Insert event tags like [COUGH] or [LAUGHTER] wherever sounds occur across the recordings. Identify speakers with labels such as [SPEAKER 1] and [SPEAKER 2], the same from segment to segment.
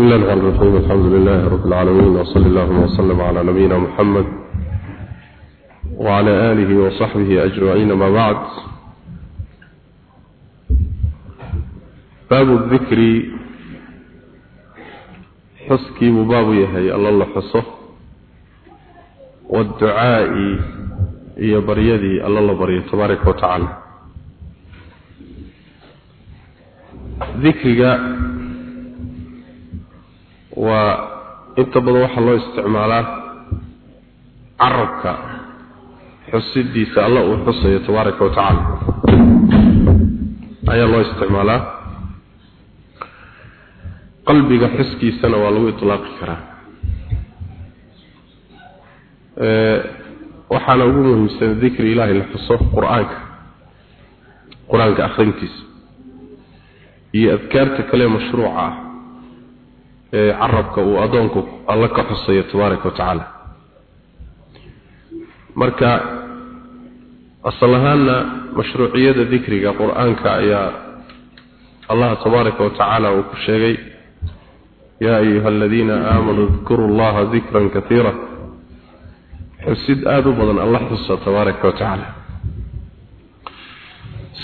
[SPEAKER 1] بسم الله الرحمن الرحيم الحمد لله رب العالمين وصلى الله وسلم على نبينا محمد وعلى آله وصحبه أجمعين ما بعد باب الذكر حسكي مبابيه الله الله حصه والدعاء هي بريدي الله الله بريه تبارك وتعالى ذكرك waa inta badan waxaa loo isticmaalaa carabka xusidiisa alla uu xusayo tabaaraka wa tacaala ayaa loo isticmaalaa. Qalbiga xuskiisana waa lagu itlaaqi karaa. Waxaana ugu muhiimsan dikri ilaahay la xuso qur'aanka. Qur'aanka akhrintiisa. Iyo adkaarta kale mashruuca ah carabka uu adoonku alla ka xusayo tabaaraka wa tacaala. Marka asal ahaanna mashruuciyada dikriga qur'aanka ayaa allah tabaaraka wa tacaala uu ku sheegay yaa ayuha aladiina aamanuu dkuru llaha dikran kaiira xusid aada u badan alla xusa tabaaraka wa tacaala.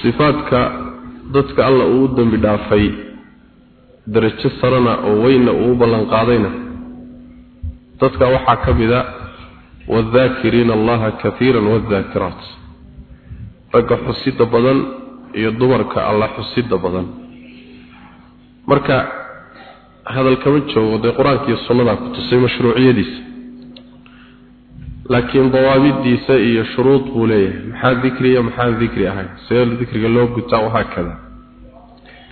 [SPEAKER 1] Sifaadka dadka alla uu u dembi dhaafay darajo sarana oo weyna uu ballan qaadayna. Dadka waxaa ka mid a waadhaakiriina allaha kaiira waadhaakiraat ragga xusida badan iyo dumarka alla xusida badan. Marka hadal kama joogo dee qur'aanka iyo sunnadaa ku tusay mashruuciyadiisa. Laakiin dawaabidiisa iyo shuruud buu leeyahay. Maxaa dikriya maxaan dikri ahayn? See dikriga loo gutaa wahaakada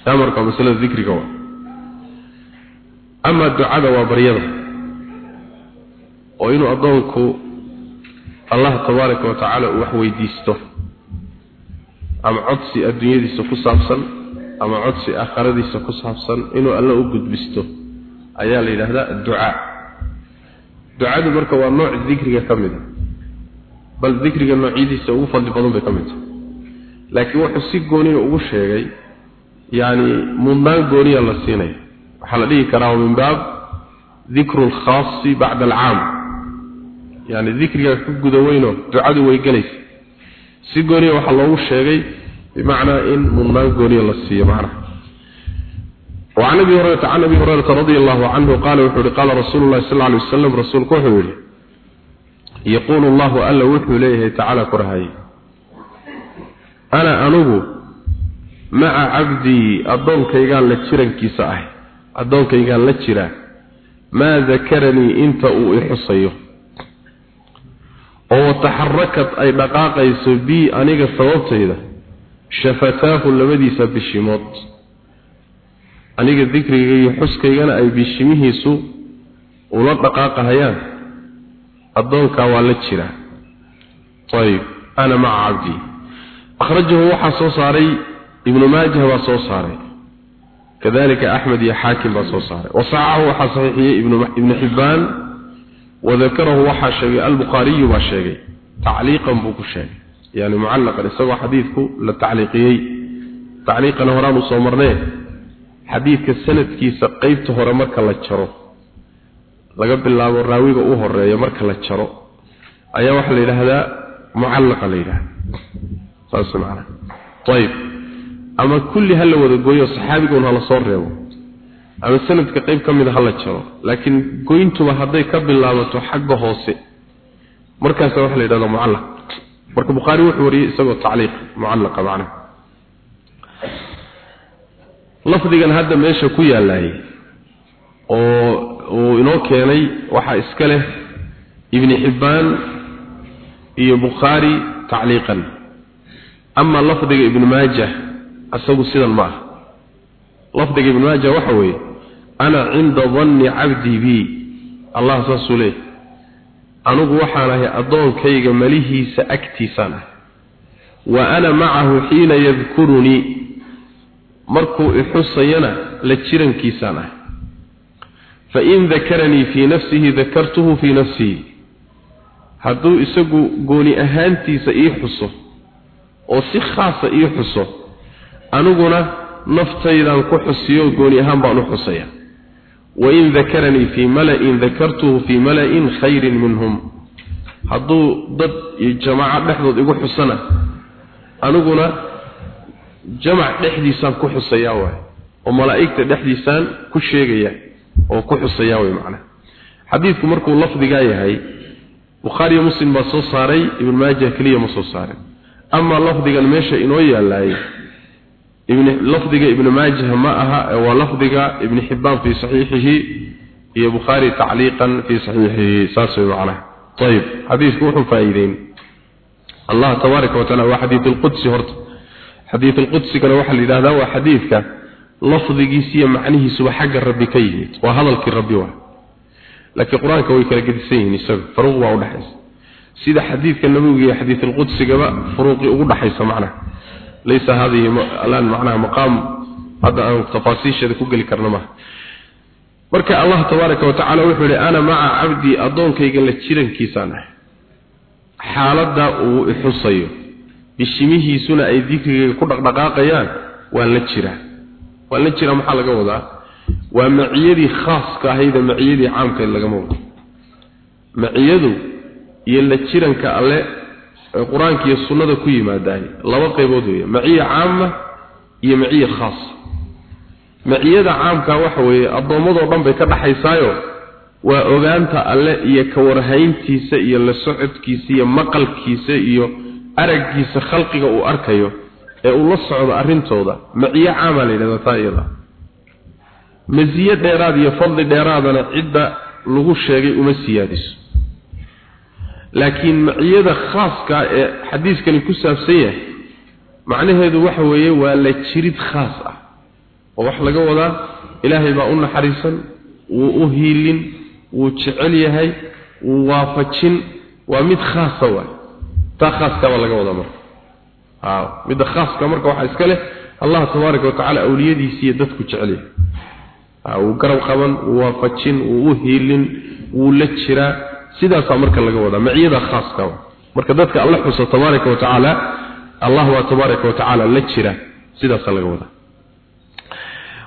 [SPEAKER 1] taa marka masalada dikriga waa ama ducada waa baryada. Oo inuu addoonku allah tabaaraka wa tacaala uu wax weydiisto. Ama codsi adduunyadiisa ku saabsan ama codsi aakhiradiisa ku saabsan inuu alla u gudbisto. Ayaa la yidhaahdaa adducaa ducadu marka waa nooc dikriga ka mid a. Bal dikriga noocyadiisa ugu fadli badan bay ka mid tahay. Laakiin wuxuu si gooniya ugu sheegay yacni mudnaan gooniya la siinaya waxaa la dhihi karaa min baab dikru lkhaasi bacda alcaam yani dikriga ka guda weyno ducadu way gelaysa si gooniya waxaa loogu sheegay bimacnaa in mudnaan gooniya la siiyo macnaha وعن ابي هريره عن ابي هريره رضي الله عنه قال وحوري قال رسول الله صلى الله عليه وسلم رسولك وحوري يقول الله الا وحو ليه تعالى كرهي انا انغو مع عبدي اضلكيغان لا جيرانكيسا اهي addoonkaygaan la jiraa maa dakaranii inta uu ixusayo oo wataxarakad ay dhaqaaqayso bii aniga sababtayda shafataahu labadiisa bishimood. Aniga dikrigayga iyo xuskaygana ay bishimihiisu ula dhaqaaqahayaan. Addoonkaa waa la jiraa ayib ana maca cabdii akhrajahu waxaa soo saaray ibnu maajah baa soo saaray kadalika axmed iyo xaakim baa soo saaray. Wasacahu waxaa saxiixiyey ibnu xibbaan wadakarahu waxaa sheegay albukhaariyu baa sheegay tacliiqan buu ku sheegay. Yani mucallaqan isagoo xadiidku la tacliiqiyey. Tacliiqana horaan u soo marnee xadiidka sanadkiisa qeybta hore marka la jaro laga bilaabo raawiga u horreeya marka la jaro ayaa waxaa la yidhaahdaa mucallaqa la yidhahda saas maana ayb ama kulli hala wada gooyo saxaabigoon hala soo reebo. Ama sanadka qayb ka mid a hala jaro. Laakiin goyntuba hadday ka bilaabato xagga hoose. Markaasa waxa la yidhahdaa mucallaq marka bukhaari wuxuu wariyey isagoo tacliiq mucallaqa macnaha lafdigan hadda meesha ku yaalaayay oo uu inoo keenay waxaa iska leh ibni xibbaan iyo bukhaari tacliiqan. Ama lafdiga ibnu maajah asagu sidan ma aha. Lafdiga ibn maaja waxa weeye ana cinda danni cabdii bi. Allah saasuu leeyahy anigu waxaan ahay addoonkayga malihiisa agtiisaan ahay. Wa ana macahu xiina yadkurunii markuu ixusayana la jirankiisaan ahay. Fain dakaranii fii nafsihi dakartuhu fii nafsihi. Hadduu isagu gooni ahaantiisa ii xuso oo si khaasa ii xuso aniguna naftaydan ku xusiyo gooni ahaan baan u xusaya. Wain dakaranii fii mala'in dakartuhu fii mala'in khayrin minhum. Hadduu dad iyo jamaaco dhexdood igu xusana aniguna jamac dhexdiisaan ku xusayaa waay oo malaa'igta dhexdiisaan ku sheegaya oo ku xusayaa way macnaha. Xadiidku markuu lafdigaa yahay bukhaariyo muslim baa soo saaray ibn maajah keliya ma soo saarin. Amaa lafdigan meesha inoo yaalaayay ibn lafdiga ibn maajah ma aha waa lafdiga ibn xibbaan fii saxiixihi iyo bukhaari tacliiqan fii saxiixihi saas way macnaha. Ayib xadiidku wuxuu faa'iideyn. Allah tabaaraka wa taala waa xadiid alqudsi horta. Xadiid alqudsigana waxaa la yidhahdaa waa xadiidka lafdigiisa iyo macnihiisuba xagga rabbi ka yimid waa hadalkii rabbi waa. Laakiin qur'aanka way kala gedisan yihiin isaga furuuq baa udhaxaysa sida xadiidka iyo xadiid alqudsigaba furuuqii ugu dhaxaysa macnaha laysa hadihi alaan macnaha maqaam hadda aan tafaasiisheeda ku geli karna maaha marka allah tabaaraka wa tacaala wuxuu yihi ana maca cabdii addoonkayga la jirankiisaan ahay xaaladda uu ixusayo bishimihiisuna ay dikrigayga ku dhaqdhaqaaqayaan waan la jiraa waan la jiraa maxaa laga qur'aanka iyo sunnada ku yimaadaay laba qaybood weeye maciya caama iyo maciya khaasa maciyada caamka waxa weeye addoommadoo dhan bay ka dhaxaysaayo waa ogaanta alle iyo ka warhayntiisa iyo la socodkiisa iyo maqalkiisa iyo araggiisa khalqiga uu arkayo ee uu la socdo arrintooda. Maciyo caamaa la yidhahdaa taa iyada. Masiye dheeraad iyo fadli dheeraadana cidda lagu sheegay uma siyaadiso laakiin maciyada khaaska ee xadiiskani ku saabsan yahay macnaheedu waxa weeye waa la jirid khaas ah oo wax laga wadaa ilaahay baa u naxariisan wuu u hiilin wuu jecel yahay wuu waafajin waa mid khaasa waay. Taa khaaska baa laga wadaa marka. Haa midda khaaska marka waxaa iska leh allah tabaaraka wa tacaala awliyadiisiiyo dadku jecel yahay. Wuu garab qaban wuu waafajin wuu u hiilin wuu la jiraa sidaasaa marka laga wadaa maciyada khaaska marka dadka alla xuso tabaaraka wa tacaala allah waa tabaaraka wa tacaala la jira sidaasaa laga wadaa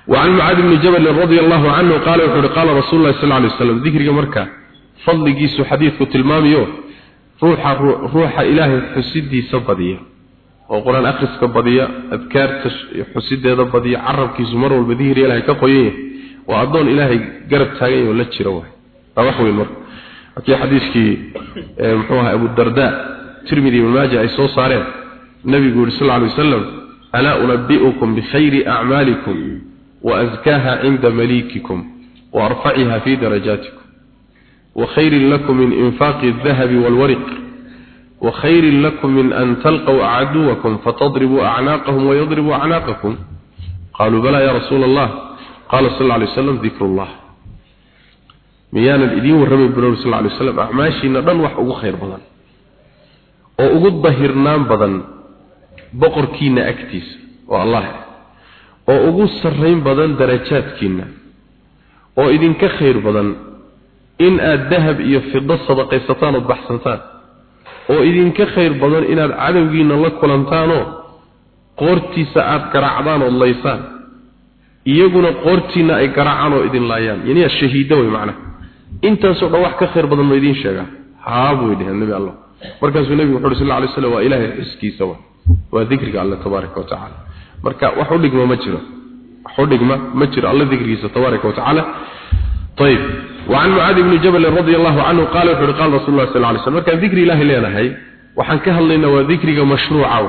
[SPEAKER 1] وعن معاذ بن جبل رضي الله عنه قال وحر قال رسول الله صلى الله عليه وسلم ذكرك مركا فضل جيسو حديثك تلماميو روح روح إلهي حسدي سبضية وقرآن أخرس كبضية أذكار حسدي ذبضية عرب كيسو مر والبذير إلهي كقويه وأظن إلهي قرب تاقين ولا تشيروه روحوا المر في حديثك محوها أبو الدرداء ترمذي kii xadiiskii muxuu ahaa abu darda tirmidhi ibn maaja ay soo saareen nabigu yuri sal alay wasalam alaa unabbi'ukum bikhayri acmaalikum waazkaaha cinda malikikum waarfaciha fi darajaatikum وخير لكم من infaaqi الذهب والورق وخير لكم من an تلقوا عدوكم فتضربوا acnaaqahum ويضربوا acnaaqakum قالوا balaa يا رسول الله قال sal lla alay wasalam dikru llah miyaanan idiin warramay buu nabi sal lay ly waslam acmaashiinna dhan wax ugu khayr badan. Oo ugu dahirnaan badan boqorkiina agtiisa oo allah eh. oo ugu sarrayn badan darajaadkiinna. Oo idinka khayr badan in aad dahab iyo fido sadaqaysataan ood baxsantaan. Oo idinka khayr badan inaad cadowgiinna la kulantaanoo qoortiisa aad garacdaan ood laysaan. Iyaguna qoortiinna ay garaacaan oo idin laayaan. Yaniyaa shahiiddo wey macnaha intaasoo dhan wax ka khayr badan ma idiin sheegaa haa buu dheheen nebi allah markaasuu nebigu wuxu uhi sal lla lay slam waa ilaahay xuskiisa wa waa dikriga alle tabaaraka wa tacaala marka wax u dhigma ma jiro wax u dhigma ma jiro alla dikrigiisa tabaaraka wa tacaala طيب وعن معاذ بن جبل رضي الله عنه قال وحر قال رسول الله صلى الله عليه وسلم كان ذكر الله لنا هي وحن كهلنا وذكرك مشروعا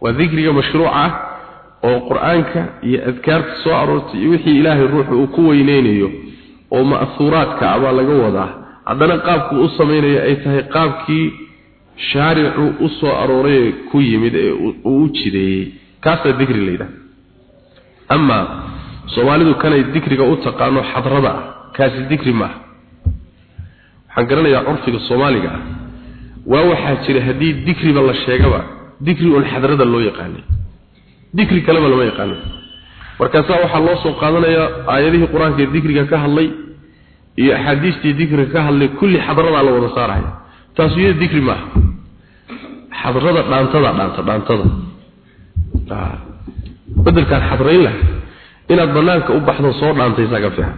[SPEAKER 1] وذكرك مشروعا oo quraanka iyo adkaarta soo aroortay wixii oo ma'suuraadka aba laga wadaa. Haddana qaabku u sameeyo ay tahay qaabkii shaaricu u soo arooray ku yimid ee uu u jideeyay kaasa dikri leeyahay amma Soomaalidu kanay dikriga u taqaano xadrada kaasi dikri ma waxaan garanayaa urfiga Soomaaliga waa waxa jira haddii dikriba la sheegaba dikri ul xadrada loo yaqaanay. Dikri kaleba lama yaqaano markaas waxa loo soo qaadanayaa aayadihii quraanka ee dikriga ka hadlay iyo axaadiistii dikriga ka hadlay kulli xadrada la wada saaraya. Taas iyo dikri ma xadrada dhaantada dhaanta dhaantada. Ah badelkan xadrayn lah. Inaad banaanka u baxdo soo dhaantaysaa ka fiican.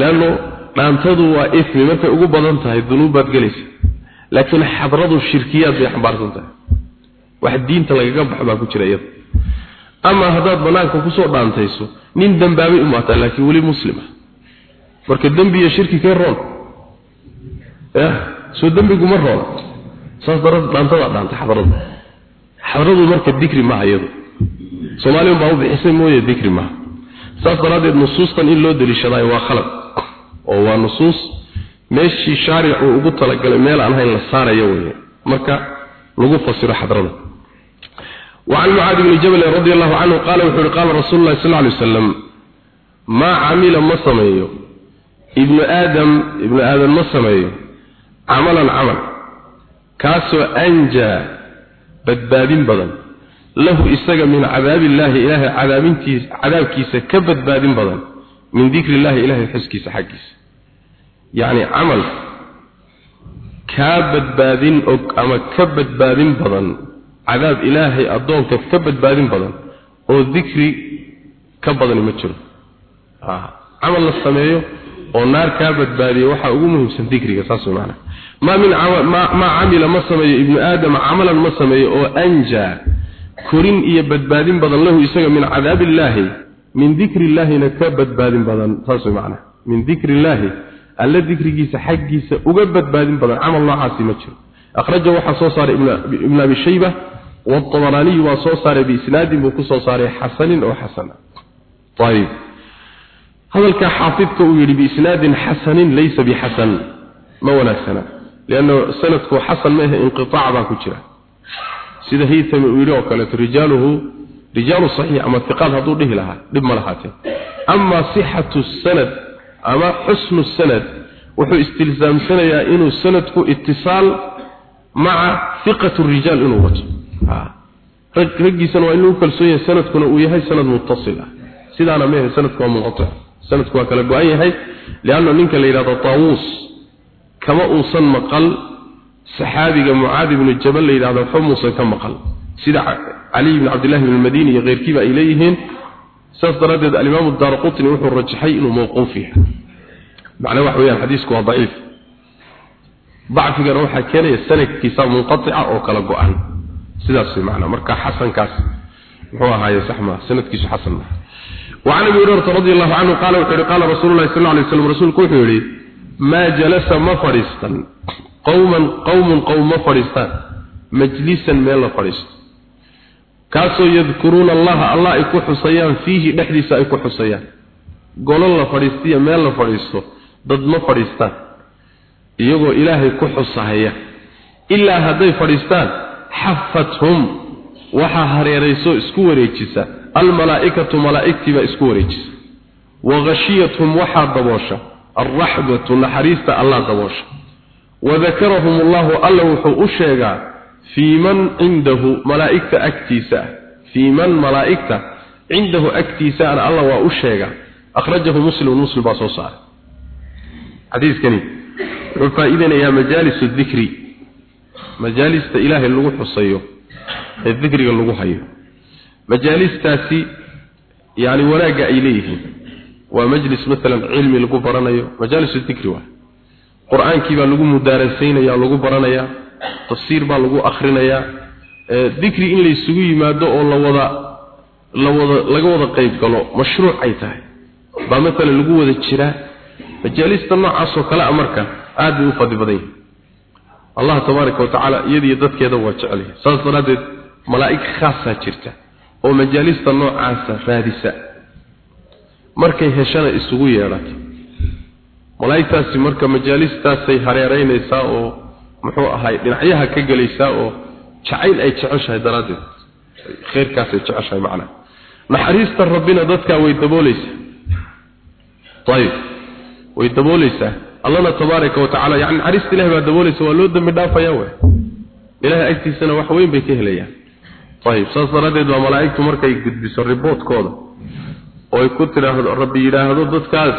[SPEAKER 1] Leanno dhaantadu waa ismi. Markay ugu badan tahay dunuub baad gelaysa. Laakiin xadradu shirkiyaad bay xambaarsan tahay. Wax diinta lagaga baxo baa ku jira iyada ama haddaad banaanka ku soo dhaantayso nin dambaabay u maataa laakiin weli muslima marka dembi iyo shirki kee roon? Soo dembigu ma roona saas darada dhaantada dhaanta xadradu. Xadradu marka dikri maaha iyadu. Soomaaliyan baa u bixisay mooye dikri maaha. Saas daraaddeed nusuustan in loo deliishadaayo waa khalad. Oo waa nusuus. Meeshii shaaricu ugu talagalay meel aan hayn la saarayo weye marka lagu fasiro xadrada وعن معاذ بن جبل رضي الله عنه قال وحر قال رسول الله صلى الله عليه وسلم ما عمل ما سميه ابن آدم ابن آدم ما سميه عملا عمل كاسو أنجى بدبادين بدن له إساق من عذاب الله إله عذاب كيسة كبدبادين بدن من ذكر الله إله الحس كيسة حقيس يعني عمل كبدبادين أما كبدبادين بدن cadaab ilaahay addoonka ka badbaadin badan oo dikri ka badani ma jiro. Camal la sameeyo oo naar kaa badbaadiyo waxaa ugu muhiimsan dikriga saas maana ma min ma camila ma sameeyo ibnu aadam camalan ma sameeyo oo anjaa korin iyo badbaadin badan lahu isaga min cadaab illaahi min dikri illaahina ka badbaadin badan saas maana min dikri illaahi alla dikrigiisa xaggiisa uga badbaadin badan camal noocaasi ma jiro. Akhraja waxaa soo saaray ibn abi shayba والطبراني وصوصار بإسناد بكسو صار حسن أو حسن طيب هذا الكحافظك يري بإسناد حسن ليس بحسن ما ولا سنة لأنه سندك حسن ما انقطاع باكو جرا سيده هي تمويله وكالت رجاله رجال صحيح أما الثقات هدور له لها لما لهاته أما صحة السند أما حسن السند وحو استلزام سنة يا إنه سندك اتصال مع ثقة الرجال إنه وجه raggiisana waa inuu kalsoon yahay sanadkuna uu yahay sanad muttasil ah. Sidaana mehe sanadku waa munqatic sanadku waa kala go-an yahay lianna ninka la yidhahdo taawuus kama uusan maqal. Saxaabiga mucaadi ibnu jabal la yidhahdo waxba muusan ka maqal. Sida cali ibn cabdillahi ibn madini iyo keyrkiiba ay leeyihiin saas daraaddeed alimaamu daaraqutni wuxuu rajaxay inuu mawquuf yahay. Macnaa waxa weeyaan xadiisku waa daciif. Dacfigana waxaa keenaya sanadkiisa munqatica oo kala go-an sidaas macna marka xasankaas muxuu ahaaye saxma sanadkiisu xasan ma وعن ابي هريره رضي الله عنه قال وحر قال رسول الله صلى الله عليه وسلم رسولك وحيري ما جلس مفرستا قوما قوم قوم مفرستا مجلسا ما لا فرست كاسو يذكرون الله الله يكو حسيان فيه دحديس يكو حسيان قول الله فرستيا ما لا فرستو ضد ما فرستا iyagoo ilaahay ku xusahaya ilaa hadday fadhiistaan xafathum waxaa hareerayso isku wareejisa almalaa'ikatu malaa'igtiibaa isku wareejisa wahashiyathum waxaa daboosha alraxbatu naxariista allah daboosha wadakarahum allahu alla wuxuu u sheegaa fii man cindahu malaa'igta agtiisa ah fii man malaa'igta cindahu agtiisaana alla waa u sheegaa akhrajahu muslimun muslim baa soo saaray xadiiskani wuxuu faa'iideynayaa majaalis dikri majaalista ilaahay lagu xusayo ee dikriga lagu hayo. Majaalistaasi yani wanaagga ay leeyihiin. Waa majlis maalan cilmi lagu baranayo. Majaalis dikri waa. Qur'aankii baa lagu mudaarasaynaya lagu baranayaa. Tafsiir baa lagu akrinayaa dikri in laysugu yimaado oo lawada lawada laga wada qayb galo mashruuc ay tahay. Baa maalan lagu wada jiraa. Majaalista noocaasoo kale a marka aada bay u fadli badan yihiin allah tabaaraka wa tacaala iyadiiyo dadkeeda waa jecelyahay saas daraaddeed malaa'ig khaasaa jirta oo majaalista noocaasa raadisa. Markay heshana isugu yeedhato malaa'igtaasi marka majaalistaasay hareeraynaysaa oo muxuu ahay dhinacyaha ka gelaysaa oo jacayl ay jeceshahay daraaddeed. Khayrkaasay jeceshahay macnaha naxariista rabbina dadkaa way daboolaysaa ayib way daboolaysaa allana tabaaraka wa tacala yani naxariista ilahi baa daboolaysa waa loo dembi dhaafaya we. Ilahay agtiisana wax weyn bay ka helayaan. Ayib saas daraaddeed baa malaa'igtu markay gudbiso riboodkooda oo ay ku tidhaahdo rabbi yidhaahdo dadkaas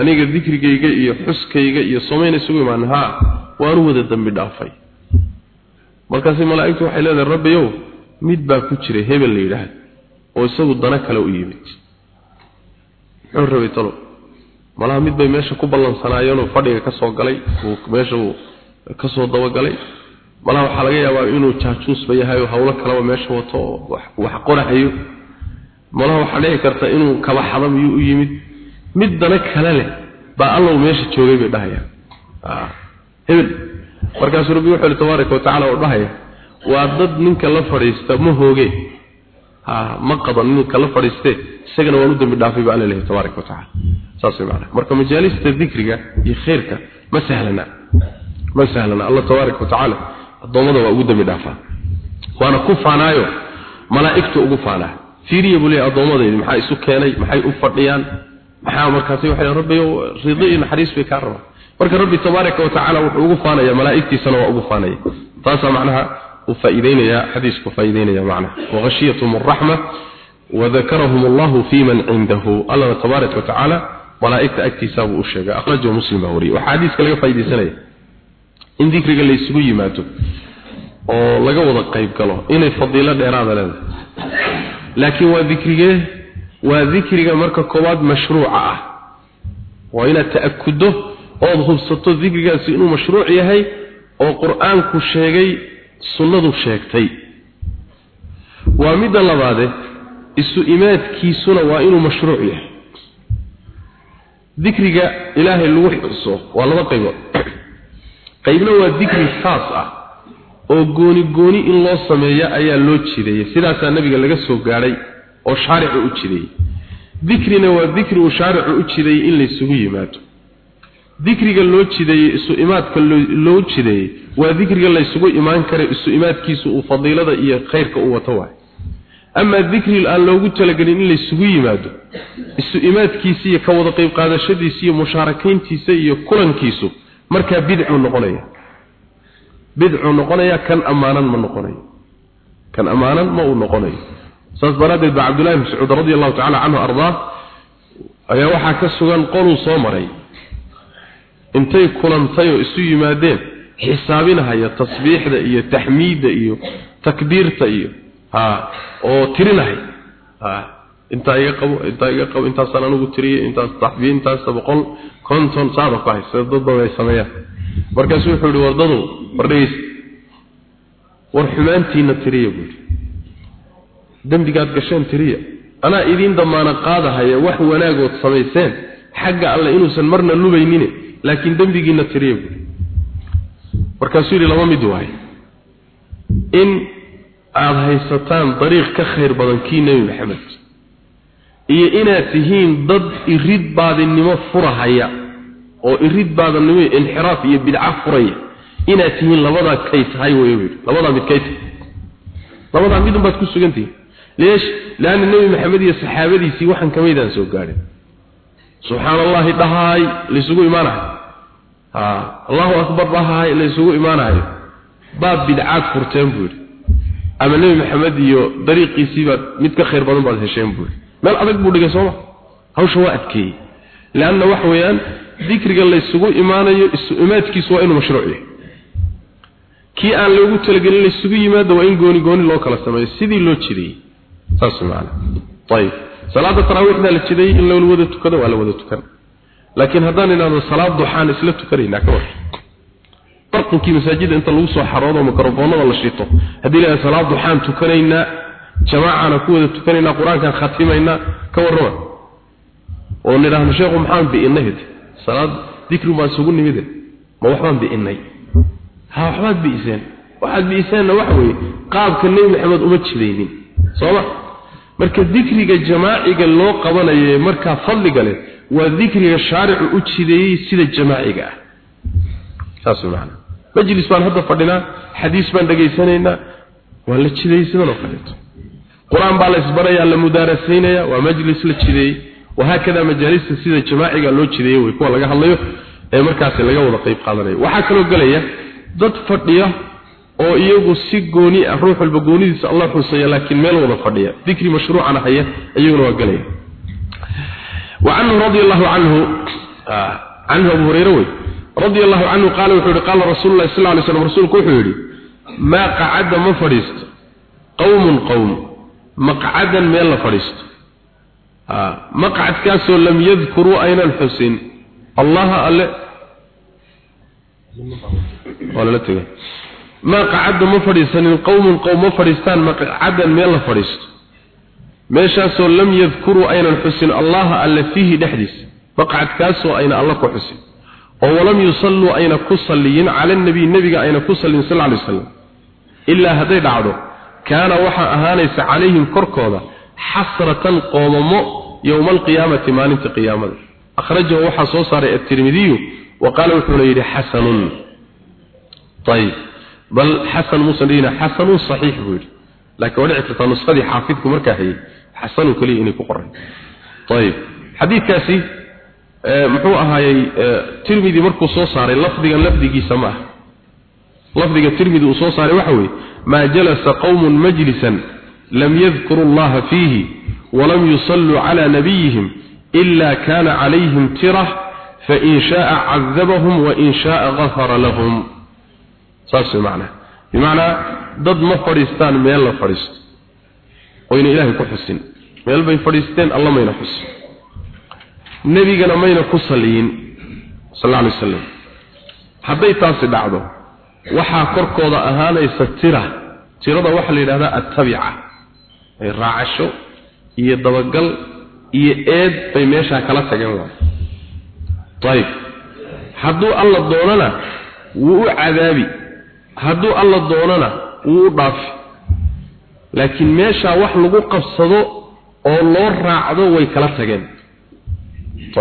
[SPEAKER 1] aniga dikrigayga iyo xuskayga iyo somayna isugu imaan haa waanu wada dembi dhaafay. Markaasi malaa'igtu waxay leedahay rabbiyow mid baa ku jiray hebel la yidhaahdo oo isagu dana kale u yimid. Muxuu rabay talo malaha mid bay meesha ku ballansanaayeenoo fadhiga ka soo galay uu meesha uu ka soo dabagalay. Malaha waxaa laga yaabaa inuu jaajuusba yahay oo howlo kaleba meesha wato oo wax qorahayo malaha waxaa dhici karta inuu kaba xadam iyuu u yimid. Mid dana kale leh baa allow meesha joogay bay dhahayaan. Hebel. Markaasuu rabbi wuxuu tabaaraka watacaala u dhahaya waa dad ninka la fadhiista ma hooge ma qadan ninka la fadhiiste isagana waan u dambi dhaafay baa leeyahay tabaaraka watacaala saas macna marka majaalista dhikriga iyo khayrka ma sahlana. Ma sahlana. Allah tabaaraka watacaala adoomada waa ugu dambi dhaafaa. Waana ku faanaayo malaa'igtu ugu faanaa. Fiiriya buu leeyahay adoomadaydi maxaa isu keenay maxay u fadhiyaan? Maxaa markaasi waxay rabbi rido iyo naxariis bay ka rabaan. Marka rabbi tabaaraka watacaala wuxuu ugu faanaya malaa'igtiisana waa ugu faanaya. Taasa macnaha uu faa'iideynaya xadiisku faa'iideynaya macnaha waghashiyatuhum arrahma وذكرهم الله في من عنده الله تبارك وتعالى ملائكه agtiisa buu u sheegay akhrajahu muslim baa wariyay waxa hadiiska laga faa'iideysanaya in dhikriga la isugu yimaado oo laga wada qayb galo inay fadiilo dheeraad leedahay laakiin waa dhikrige waa dhikriga marka koowaad mashruuca ah waa inaad ta'akkudo oo hubsato dhikrigaasi inuu mashruuc yahay oo quraanku sheegay sunnadu sheegtay. Waa midda labaade isu imaadkiisuna waa inuu mashruuc yahay. Dikriga ilaahay lagu xuso waa laba qaybood. [CLEARS THROAT] Qaybna waa dikri khaas ah oo gooni gooni in loo sameeyo ayaa loo jideeyay. Sidaasaa nabiga laga soo gaadhay oo shaaricu u jideeyey dikrina waa dikri uu shaaricu u jideeyey in laysugu yimaado dikriga loo jideeyey isu imaadka loo jideeyey waa dikriga laysugu imaan kara isu imaadkiisu uu fadiilada iyo khayrka u wato waay. Ama dikri aan loogu talagelin in laysugu yimaado isu imaadkiisa iyo ka wada qayb qaadashadiisa iyo mushaarakayntiisa iyo kulankiisu markaa bidcu noqonaya bidcu noqonaya kan amaanan ma noqonayo. Kan amaanan ma uu noqonayo. Saas daraaddeed baa cabdullahi mascuud radi allahu tacala canhu ardaa ayaa waxaa ka sugan qoluu soo maray intay kulantay oo isu yimaadeen xisaabinahaya tasbiixda iyo taxmiidda iyo takbiirta iyo ha oo tirinahay ha intaa iga qabo intaa iga qabo intaasaan anugu tiriyey intaas taxbiir intaas boqol konton saada ku haysa dad badan ay sameeyaan. Markaasuu wuxuu yihi wardadu war dhegeysta war xumaantiina tiriya buuri dembigaad gasheen tiriya anaa idiin damaana qaadahaya wax wanaagood samayseen xagga alle inuusan marna lubaynine laakiin dembigiina tiriya buuri markaasuu yidhi laba mid waaye in aada haysataan dariiq ka khayr badan kii nebi maxamed iyo inaad tihiin dad irid baadinimo furahaya oo irid baadinimo inxiraaf iyo bidca furaya inaad tihiin labadaa kay tahay wey buu labadaa mid kay tahay. Labadaa midun baad ku sugan tihiin leesh laana nebi maxamed iyo saxaabadiisii waxaan kamaydaan soo gaadhin subxaan allahi dhahaay laysugu imaanayo ha allahu akbar dhahaay laysugu imaanayo baad bidcaad furteen buu yidhi. Ama nebi maxamed iyo dariiqiisii baad mid ka khayr badan baad hesheen buu yidhi. Meel adag buu dhigay sooma hawsha waa adkeeyey. Leanna waxa weeyaan dikriga laysugu imaanayo isu imaadkiisu waa inuu mashruuc yahay. Kii aan loogu talagelin laysugu yimaado waa in gooni gooni loo kala sameeyo. Sidii loo jideeyey. Saas macana ayib salaada taraawiixda la jideeyey in loo wada tukado waa la wada tukan. Laakiin haddaan inaado salaad duxaan isla tukanaynaa ka war barqinkii masaajida inta lagu soo xaroodo mikrofoonada la shito haddii la salaad duxaan tukanaynaa jamaacana ku wada tukanaynaa qur'aankaan khatimaynaa ka warrama oo nidhaahno sheekhu maxaan bi'inay hid salaad dikri baan isugu nimide ma waxbaan bi'inay ha waxbaad bi'iseen. Waxaad bi'iseenna waxa weeye qaabka nebi maxamed uma jidaynin. Sooma marka dikriga jamaaciga loo qabanayo markaa fadliga leh waa dikriga shaaricu u jideeyey sida jamaaciga ah. Saas macana majlis baan hadda fadhinaa xadiis baan dhegaysanaynaa waa la jideeyey sidan oo qur'aan baa la isbarayaa la mudaarasaynayaa waa majlis la jideeyey. Wahaakada majaalista sida jamaaciga loo jideeyey way kuwa laga hadlayo ee markaasi laga wada qayb qaadanayo waxaa kaloo gelaya dad fadhiya oo iyagu si gooni ah ruux walba goonidiisa allah xusaya laakiin meel wada fadhiya dikri mashruucana haya iyaguna waa gelaya وعنه رضي الله عنه آه عنه أبو هريرة رضي الله عنه قال وحيد قال رسول الله صلى الله عليه وسلم رسول كوحيد ما قعد ما فريست قوم قوم maqcadan meel la fadhiisto maqcadkaasoo lam yadkuruu aynan xusin allaha alle waa lala tegay maa qacadda ma fadhiisanin qowmun qowm ma fadhiistaan maqcadan meel la fadhiisto. Meeshaasoo lam yadkuruu aynan xusin allaha alle fiihi dhexdiisa maqcadkaasoo ayna alla ku xusin. Oo walam yusalluu ayna ku salliyin cala nabiy nebiga ayna ku sallin sal alay waslam ilaa hadday dhacdo kaana waxaa ahaanaysa calayhim korkooda xasratan qoomamo yowma alqiyaamati maalinta qiyaamada. Akhrajahu waxaa soo saaray atirmidiyu wa yidhi xasanun ayib bal xasan muusan dhihina xasanun saxiix buu yidhi. Laakiin waa dhici kartaa nuskadii xaafidku markaa hayay xasanun keliya inay ku qoran. Ayib xadiidkaasi muxuu ahaayey tirmidi markuu soo saaray lafdigan lafdigiisa ma ah lafdiga tirmidi uu soo saaray waxa weeye maa jalasa qowmun majlisan lam yadkuru allaha fiihi walam yusalluu cala saas way macnaha. Bimacnaa dad ma fadhiistaan meel la fadhiisto. Oyna ilaahay ku xusin. Meel bay fadhiisteen alla mayna xusin. Nebigana mayna ku saliyin sal alla alay wasalam hadday taasi dhacdo waxaa korkooda ahaanaysa tira. Tirada waxaa la yidhahdaa attabica. Ay raacasho iyo dabagal iyo eed bay meeshaa kala tageen waay. Ayib hadduu alla doonana wuu u cadaabi hadduu alla doonana wuu u dhaafi laakiin meeshaa wax lagu qabsado oo loo raacdo way kala tageen.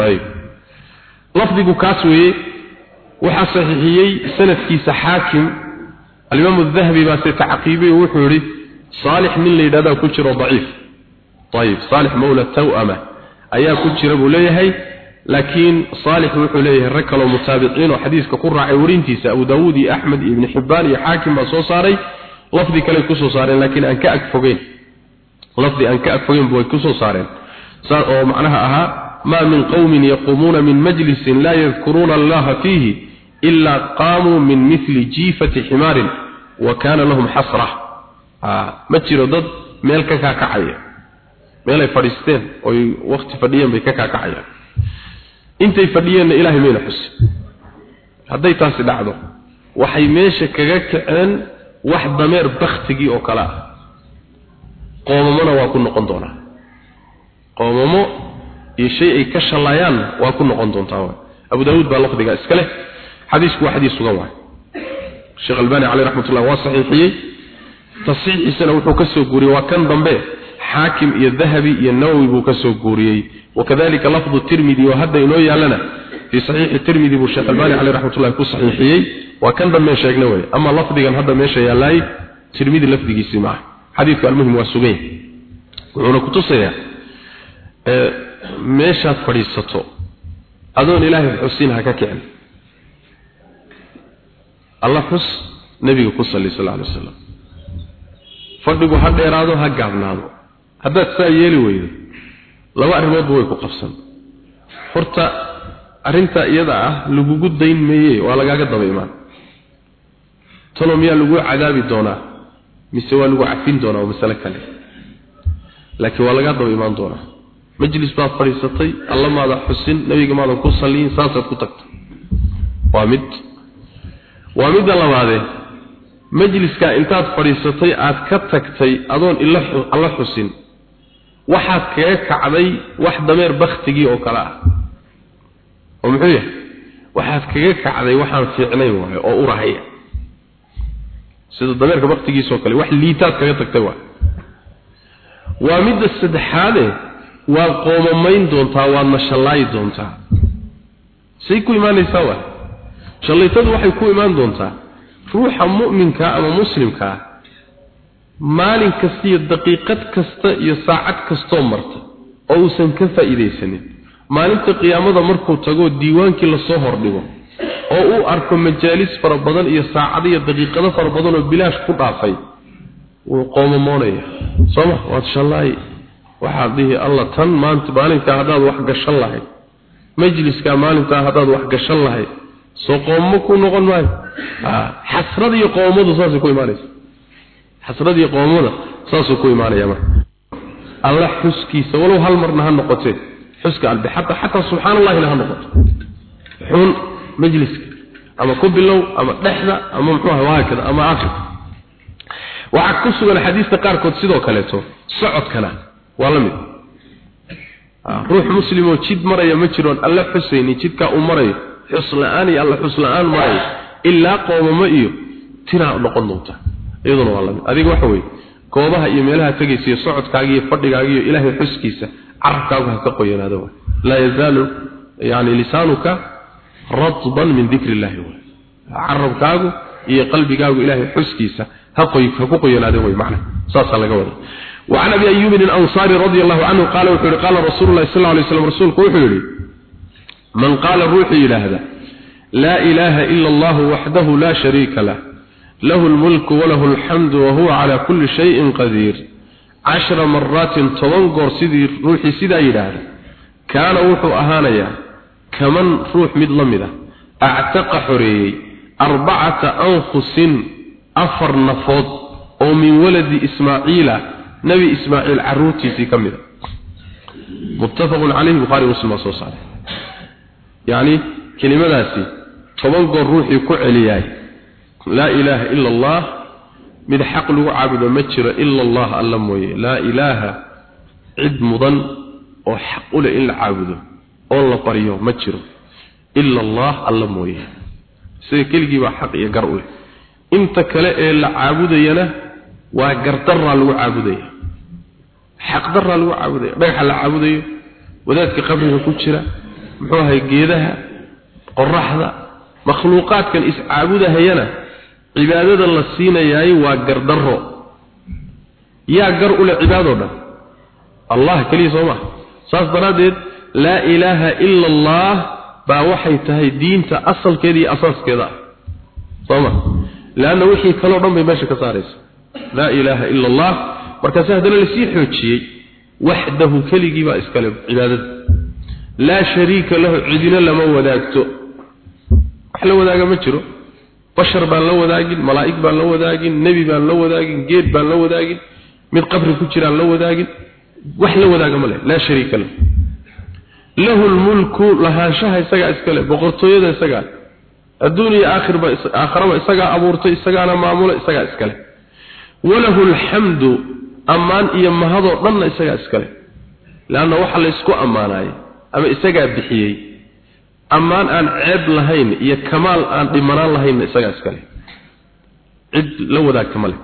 [SPEAKER 1] Ayib lafdigu kaas weeye waxaa saxiixiyey sanadkiisa xaakim. Alimaamu dahabi baase tacqiibay wuxuu yidhi saalix nin la yidhahdaa ku jiro daciif. Ayib saalix mawla tawama ayaa ku jira buu leeyahay laakiin saalix wuxuu leeyahay rag kaloo mutaabiciin oo xadiiska ku raacay warintiisa abu daawuud iyo axmed iyo ibni xibbaan iyo xaakim baa soo saaray. Lafdi kale ku soo saareen laakiin aan ka agfogeyn lafdi aan ka agfogeyn bu way ku soo saareen. Oo macnaha ahaa ma min qowmin yaquumuuna min majlisin laa yadkuruuna allaha fiihi ilaa qaamuu min mili jiifati ximaarin wa kaana lahum xasra. Ma jiro dad meel ka kaakacaya. Meelay fadhiisteen oy wakti fadhiyeen bay ka kaakacayaan intay fadhiyeenna ilaahay mayna xusin hadday taasi dhacdo waxay meesha kaga kaceen wax dameer baktigii oo kale ah. Qoomamona waa ku noqon doonaa. Qoomamo iyo shay ay ka shallaayaan waa ku noqon doontaa abu daawuud baa lafdiga iska leh. Xadiisku waa xadiis sugan waay. Sheekh albani caleyh raxmatullah waa saxiixiyey. Tasxiixiisana wuxuu ka soo guuriyey waa kan dambe iyo nawowi buu ka soo guuriyey. Wakadalika lafdu tirmidi oo hadda inoo yaallana fii saxiixi tirmidi buu sheekh albani caleyh raxmatullahi ku saxiixiyey. Waa kan dambe sheegna wey ama lafdigan hadda meesha yaalaay tirmidi lafdigiisii maaha xadiidku almuhim waa sugan yahay wuxuuna kutusayaa meeshaad fadhiisato adoon ilaahay xusin ha ka kicin. Alla xus nabiga ku salli sal alay wasalam fadhigu ha dheeraado ha gaabnaado haddaad saa yeeli weydo laba arrimoodba way ku qabsan. Horta arrintaa iyada ah lagugu dayn meeye waa lagaaga daba imaan. Talo miyaa lagu cadaabi doonaa mise waa lagu cafin doonaa waa masale kale? Laakiin waa lagaa daba imaan doonaa. Majlis baad fadhiisatay alla maada xusin nabiga maadan ku salliyin saasaad ku tagtay waa mid. Waa midda labaadee majliskaa intaad fadhiisatay aad ka tagtay adoon ila alla xusin waxaad kaga kacday wax dameer baktigii oo kale ah. oo muxuu yahay? waxaad kaga kacday waxaan fiicnayn waayo oo urahaya sida dameerka baktigiisoo kale wax liitaad kaga tagtay waay. waa midda saddexaade waad qoomamayn doontaa waadna shallaayi doontaa. say ku imaanaysaa waay? shallaytadu waxay ku imaan doontaa ruuxa mu'minkaa ama muslimkaa maalin kasta iyo daqiiqad kasta iyo saacad kastoo marta oo uusan ka faa'iidaysanin. Maalinta qiyaamada markuu tagoo diiwaankii la soo hordhigo oo uu arko majaalis fara badan iyo saacado iyo daqiiqado fara badan oo bilaash ku dhaafay wuu qoomamoonaya sooma waad shallaayi waxaad dhihi alla tan maanta maalinkaa haddaad wax gashan lahayd. Majliskaa maalintaa haddaad wax gashan lahayd. Soo qoomamo ku noqon maayo. Xasrada iyo qoomadu saasay ku imaanaysa xasrada iyo qoomada saasuu ku imaanaya marka. Alla xuskiisa walow hal marna ha noqotee xuska albi xataa xataa subxaanallahina ha noqoto xun majliska ama ku bilow ama dhexda ama muxuu ahaa waakada ama aakhir. Waxaa ku sugan xadiista qaarkood sidoo kaleeto socodkana waa la mid. Ruux muslim oo jid maraya ma jiroon alla xusayni jidkaa uu marayo xus la'aan iyo alla xus la'aan marayo ilaa qoomamo iyo tiraa noqon doonta iyaduna waa lamid adiga waxa weeye goobaha iyo meelaha tegaysa iyo socodkaaga iyo fadhigaaga iyo ilaahay xuskiisa carabkaagu ha ka qoyanaado wa laa yazaalu yani lisaanuka ratban min dikri illahi wa carabkaagu iyo qalbigaagu ilaahay xuskiisa ha qoy ha ku qoyanaado way macna saasa laga wada وعن ابي ايوب الانصاري رضي الله عنه قال وحر قال رسول الله صلى الله عليه وسلم رسولك وحر من قال روحي الى هذا لا اله الا الله وحده لا شريك له له الملك وله الحمد وهو على كل شيء قدير عشر مرات تونغور سيدي روحي سيدا يلاه كان وحو اهانيا كمن روح مدلمده اعتق حري اربعه انفس افر نفوض او من ولد اسماعيل نبي اسماعيل عروتي في كمده متفق عليه البخاري ومسلم صحيح يعني كلمه داسي تونغور روحي كعلياي laa ilaaha ila allah mid xaq lagu caabudo ma jiro ila allah alla mooye. Laa ilaaha cid mudan oo xaq u leh in la caabudo oo la baryo ma jiro. Ila allah alla mooye. Sida keligii baa xaq iyo gar u leh. Inta kale ee la caabudayana waa gardaraa lagu caabudaya. Xaq daraa lagu caabudaya. Dhagaxa la caabudayo wadaadka qabriga ku jira muxuu ahay geedaha qoraxda makhluuqaadkan is caabudahayana cibaadada la siinayaay waa gardarro. Yaa gar u leh cibaadoo dhan? Allah keliya soo maha saas daraaddeed laa ilaaha ila allah baa waxay tahay diinta asalkeeda iyo asaaskeeda. Ah soo ma leanna wixii kaloo dhan bay meesha ka saaraysa. Laa ilaaha ila allah markaase haddana la sii xoojiyey waxdahu keligii baa iskale cibaadada. Laa shariika lahu cidina lama wadaagto. Wax la wadaaga ma jiro bashar baan la wadaagin malaa'ig baan la wadaagin nebi baan la wadaagin geed baan la wadaagin mid qabri ku jiraan la wadaagin wax la wadaaga ma leh laa shariika lahu. Lahu lmulku lahaanshaha isagaa iskale boqortooyada isagaa adduun iyo aakhirba aakhiraba isagaa abuurtay isagaana maamula isagaa iskale walahu alxamdu ammaan iyo mahadoo dhanna isagaa iskale leanna waxa la ysku ammaanaayey ama isagaa bixiyey ammaan aan ceeb lahayn iyo kamaal aan dhimanaan lahayn isagaa iskale cid la wadaagta male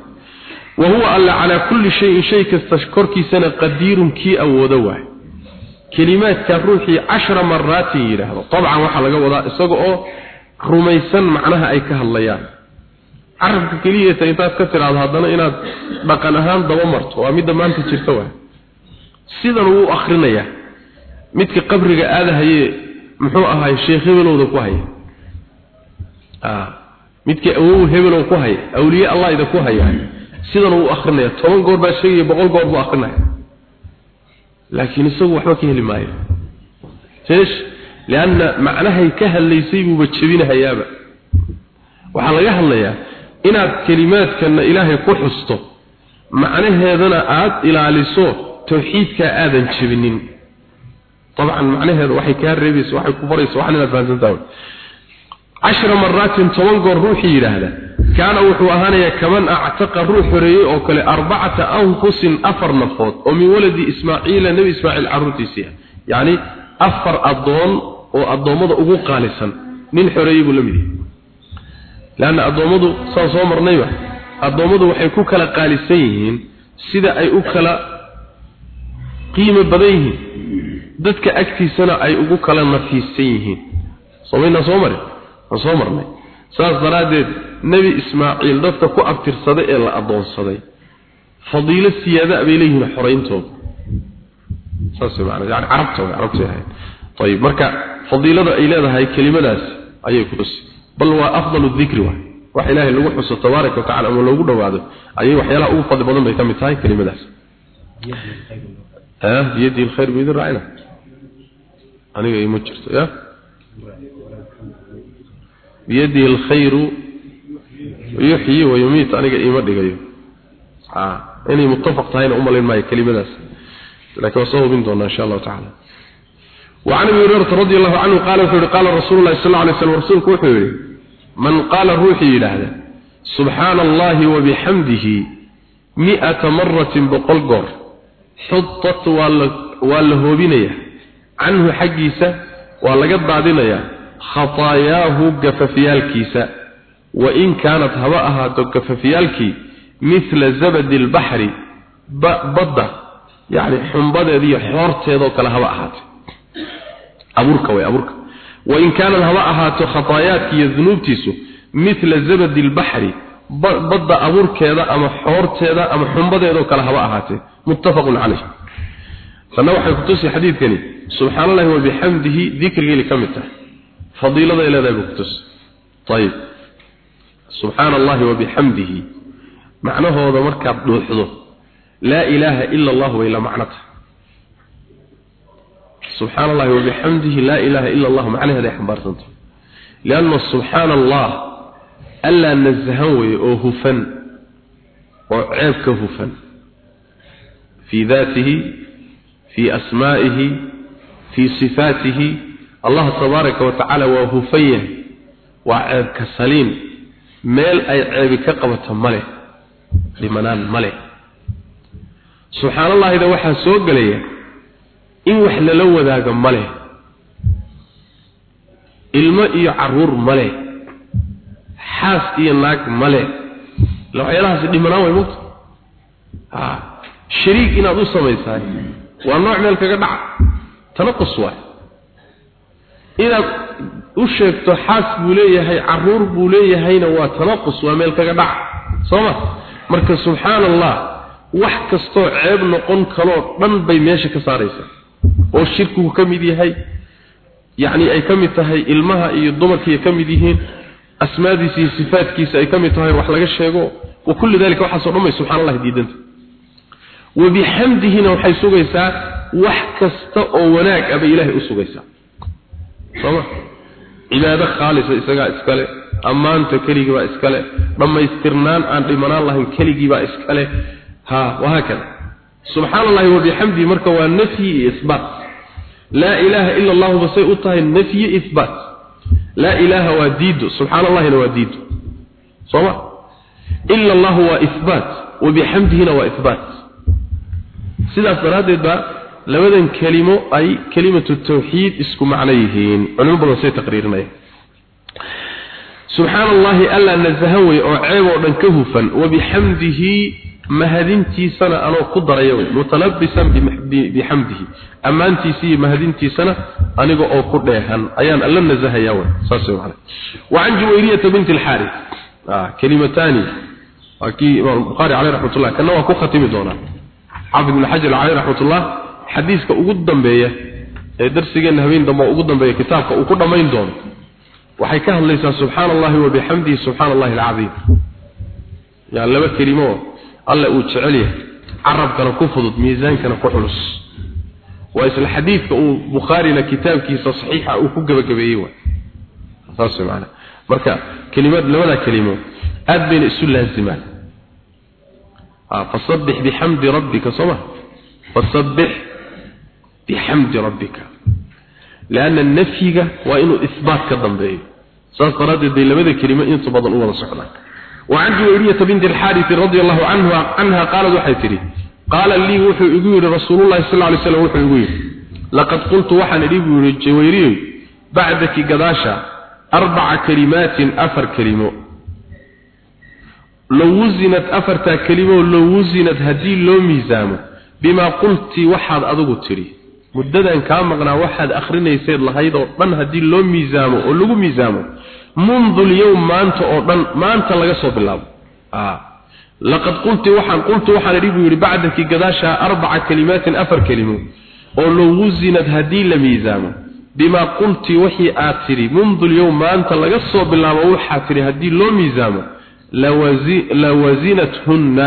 [SPEAKER 1] wa huwa alla calaa kulli shayin shay kasta korkiisana qadiirun kii awoodo waay. Kelimaadka ruuxii cashara maraatin yidhaahdo. Dabcan waxaa laga wadaa isaga oo rumaysan macnaha ay ka hadlayaan. Carabka keliyata intaad ka tidhaahdo haddana inaad dhaqan ahaan daba marto. Waa midda maanta jirta waay. Sidan wuu akrinayaa midka qabriga aadahaye muxuu ahaay sheekh hebelowda ku haya. Midkii awow hebelow ku haya awliye allah ida ku haya sidan uu akrinaya toban goor baa sheegaya boqol goor buu akrinaya laakiin isagu waxba ka heli maayo. Seesh lianna macnahay ka hadlaysay buuba jebinahayaaba. Waxaa laga hadlayaa inaad kelimaadkanna ilaahay ku xusto macnaheedana aada ilaaliso tawxiidkaa aadan jebinin طبعا معناها waxay ka reebayso waxay ku barayso waxna la fahansantaa 10 maraatin toban goor ruuxi yiraahda kaana wuxuu ahaanaya kaman a'taqa ruux horeeyay oo kale arba'ata anfusin afar nafood oo min waladi ismaaciil nabi ismaaciil arutiisiya yani afar adoon oo adoomada ugu qaalisan nin horeeyay buu lamid laana adoomadu soo soo marnayba adoomadu waxay ku kala qaalisan yihiin sida ay u kala qiimo badan yihiin dadka agtiisana ay ugu kala nafiisan yihiin. Soomayna soo marin aan soo marnay. Saas daraaddeed nebi ismaaciil dadka ku abtirsaday ee la addoonsaday fadiilo siyaada bay leeyihiin xorayntooda saas maana yani carabta way carabta ayib marka fadiilada ay leedahay kelimadaas ayay ku tusi bal waa afdalu dhikri waay. Wax ilaahay lagu xuso tabaaraka wa tacaala ama loogu dhowaado ayay waxyaalaha ugu fadli badan bay ka mid tahay kelimadaas. Biyadii lkhayr biyadi raacina الرعينة أنا جاي مجرد يا بيدي الخير يحيي ويميت أنا جاي مدي جاي آه إني متفق تهين أم لين ما كلمة ناس laakiin waa soo hubin doonaa insha allahu tacala وعن ابي هريره رضي الله عنه قال قال رسول الله صلى الله عليه وسلم رسولك وحي من قال روحي إلى سبحان الله وبحمده مئة مرة بقل قر حطت canhu xaggiisa waa laga daadinayaa khataayaahu gafafyaalkiisa wain kaanat haba ahaato gafafyaalkii mila zabadi albaxri badda yacni xumbadeediiyo xoorteedoo kale haba ahaatee. Abuurka way abuurka. Wain kaanad haba ahaato khataayaadki iyo dunuubtiisu mila zabadi albaxri badda abuurkeeda ama xoorteeda ama xumbadeedoo kale haba ahaatee. Muttafaqun calayh sanna waxay ku tusi xadiidkani subxaan allahi wa bixamdihi dikrigeeli ka mid tahay fadiilada ay leedahay buu ku tusi ayib subxaana allahi wa bixamdihi macnahooda markaad dhuuxdo laa ilaaha ila allah way la macno tahay سبحان الله وبحمده لا إله إلا الله معنى هذا يحبار سنته لأن سبحان الله ألا نزهوي أو هفن وعيبك هفن في ذاته في أسمائه في صفاته الله تبارك وتعالى وهفيه وعيبك سليم ميل أي عيبك قبة ملك لمنان ملك سبحان الله إذا وحى سوق ليه in wax lala wadaago ma leh ilmo iyo caruur ma leh xaas iyo naag ma leh ila waxyaalahaasi dhimanaan way waa nooc meel kaga dhaca. Tanaqus waay inaad u sheegto xaas buu leeyahay carruur buu leeyahayna waa tanaqus waa meel kaga dhaca. Soo ma? Marka subxaana allah wax kastoo ceeb noqon kaloo dhan bay meesha ka saaraysaa. Oo shirkigu ka mid yahay yacni ay ka mid tahay ilmaha iyo dumarkii ka mid yihiin asmaadiisa iyo sifaadkiisa ay ka mid tahay wax laga sheego. Wa kullu dalika waxaasoo dhan bay subxana allahi diidanta bixamdihina waxay sugaysaa wax kasta oo wanaag ah ilaahay u sugaysaa sooma cibaado khaalisa isagaa iskale ammaanta keligii baa iskale dhammaystirnaan aan dhimanaan lahayn keligii baa iskale ha wahaakada subxaana allahi wabixamdihi marka waa nafyi iyo isbaat laa ilaaha ila allahu basay u tahay nafyi ihbaat laa ilaaha waa diido subxaana allahina waa diido sooma ila allahu waa ihbaat wabixamdihina waa ihbaat sidaas daraaddeed baa labadan kelimo ay kelimatu tawxiid isku macno yihiin. Culimo badan say taqriirinayaan subxaana allahi allaa nasahan wey oo ceeb oo dhan ka hufan wabixamdihi mahadintiisana anoo ku daraya wey mutalabisan bixamdihi ammaantiisii iyo mahadintiisana aniga oo ku dheehan. Ayaan alla nasahaya wey saas macana wacan juwayriyata binti alxaaris. Kalimatani waa kii imaam caleyh raxmatullah kana waa ku khatimi doonaa xaafid ibn xajar caleyh raxmatullah xadiiska ugu dambeeya ee darsigeenna habeen dambe ugu dambeeya kitaabka uu ku dhammayn doono waxay ka hadlaysaa subxaana allahi wa bixamdihi subxaana allahi alcadiim. Yaa laba kelimo alla uu jecel yahay carabkana ku fudud miisaankana ku culus. Waa isla xadiidka uu bukhaarina kitaabkiisa saxiixa uu ku gabagabeeyey waay. Saas marka kelimaad labada kelimo aad bayna isu laazimaan fasabbix bixamdi rabbika soma fasabbix bixamdi rabbika لأن النفي وإنه إثبات كضمبيه ساس قرادة دي لبدا كلمة إنت بضل أولا سعنا وعن جويرية بنت الحارث رضي الله عنها عنها قالت وحيتري قال لي وحي يقول رسول الله صلى الله عليه وسلم وحي يقول لقد قلت وحن لي جويرية بعدك قداشا أربع كلمات أفر كلمة لو وزنت أفرتا كلمة لو وزنت هدي لو ميزامه بما قلت وحد أضغط تري muddadan kaa maqnaa waxaad akhrinayseed lahayd oo dhan haddii loo miisaamo oo lagu miisaamo mundu lyowm maanta oo dhan maanta laga soo bilaabo laqad qulti waxaan qultu waxaan idhi buu yidhi bacdaki gadaashaa arbaca kalimaatin afar kelimo oo low wusinad haddii la miisaamo bimaa qulti wixii aad tidhi mundu lyowm maanta laga soo bilaabo waxaad lawasinathunna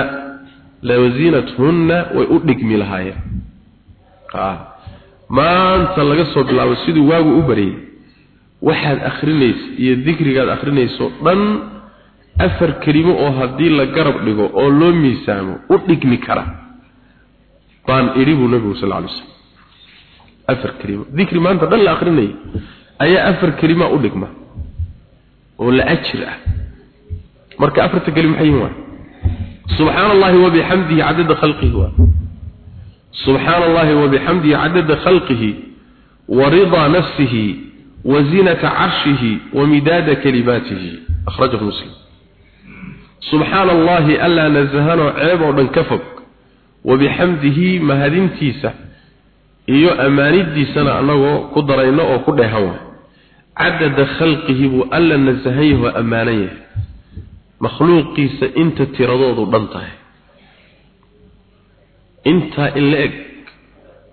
[SPEAKER 1] lawasinathunna way u dhigmi lahaayeen. Maanta laga soo bilaabo siduu waagu u baryay waxaad akhrinaysa iyo dikrigaad akhrinayso dhan afar kelimo oo haddii la garab dhigo oo loo miisaamo u dhigmi kara. Baan idhi buu nabigu sal alay slam afar kelimo. Dikri maanta dhan la akrinayay ayaa afar kelima u dhigma oo la ajir ah marka afarta geli maxay yihiin subhana allahi wa bihamdihi adada khalqihi wa subhana allahi wabixamdihi cadada khalqihi wa ridaa nafsihi wa zinata carshihi wa midaada kalimaatihi. Akhrajahu muslim. Subxaana allahi alla ceeb oo dhan ka fog. Wabixamdihi mahadintiisa iyo amaanidiisana anagoo ku darayno oo ku dheehan cadada khalqihi buu alla nasahayahu ammaanayah makhluuqiisa inta tiradoodu dhan tahay. Intaa in la eg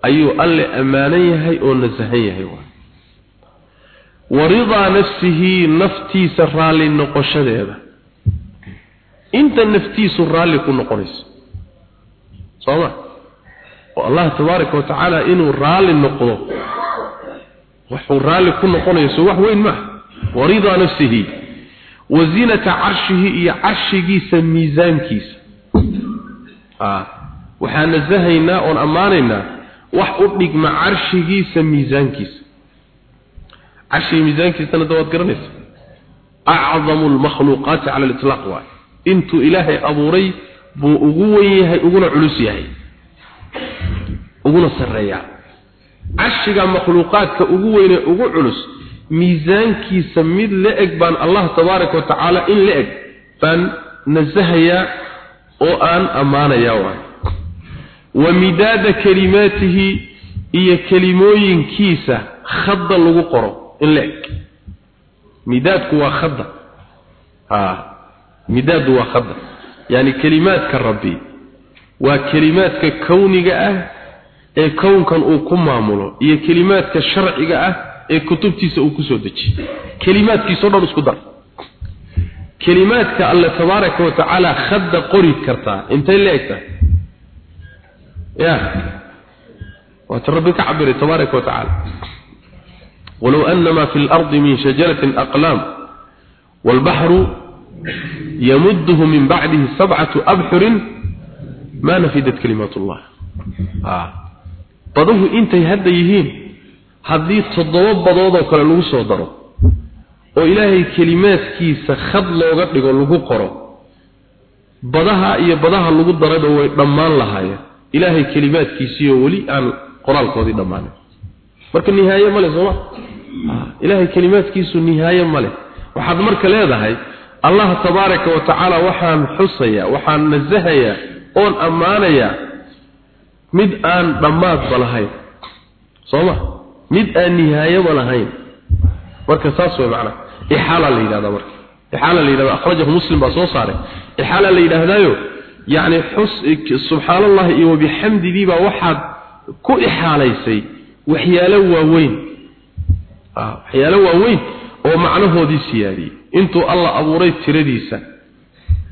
[SPEAKER 1] ayuu alle ammaanan yahay oo nasahan yahay wa ridaa nafsihi naftiisa raalli noqoshadeeda. Inta naftiisu raalli ku noqonayso. Sooma oo allah tabaaraka watacaala inuu raalli noqdo wuxuu raalli ku noqonayso wax weyn maaha waridaa nafsihi wazinata carshihi iyo carshigiisa miisaankiisa. Waxaan nasahaynaa oon ammaanaynaa wax u dhigma carshigiisa miisaankiisa. Carshiga miisaankiisana dawaad garanaysa. Acdamu lmakhluuqaati cala alitlaq waay intuu ilaahay abuuray buu ugu wen yahay uguna culus yahay. Uguna sarreeyaa. Carshiga makhluuqaadka ugu weynee ugu culus miisaankiisa mid la eg baan allah tabaaraka wa tacaala in la eg baan nasahayaa oo aan ammaanayaa waay wa midaada kalimaatihi iyo kelimooyinkiisa khadda lagu qoro in la eg. Midaadku waa khadda. A midaaddu waa khadda. Yaani kelimaadka rabbi waa kelimaadka kowniga ah ee kownkan uu ku maamulo iyo kelimaadka sharciga ah ee kutubtiisa uu kusoo dejiye kelimaadkiisao dhan isku dar kelimaadka alle tabaaraka wa tacaala khadda qori kartaa intay la egtahay يا وتربك عبر تبارك وتعالى ولو أن ما في الأرض من شجرة أقلام والبحر يمده من بعده سبعة أبحر ما نفدت كلمات الله آه. طدوه انت يهد haddii toddoba badoodoo kale lagu soo daro oo ilaahay kelimaadkiisa khad looga dhigo lagu qoro badaha iyo badaha lagu daraba way dhammaan lahaayeen. Ilaahay kelimaadkiisiiyo weli aan qoraalkoodii dhammaanin. Marka nihaaye ma leh sooma ah, ilaahay kelimaadkiisu nihaaye maleh waxaad marka leedahay allah tabaaraka wa tacaala waxaan xusayaa waxaan nasahayaa oon ammaanayaa mid aan dhammaadba lahayn. Sooma mid aan nihaayaba lahayn. Marka saas way macnaha ihala la yiraahdo marka. Ixaala la yiraahdo akhrajahu muslim baa soo saaray. Ixaala la yiraahdaayo yacni xus subhanallahi iyo bihamdihi baa waxaad ku ixaalaysay waxyaalo waaweyn. Ah waxyaalo waaweyn oo macnahoodii siyaadiyey. Intuu alla abuuray tiradiisa.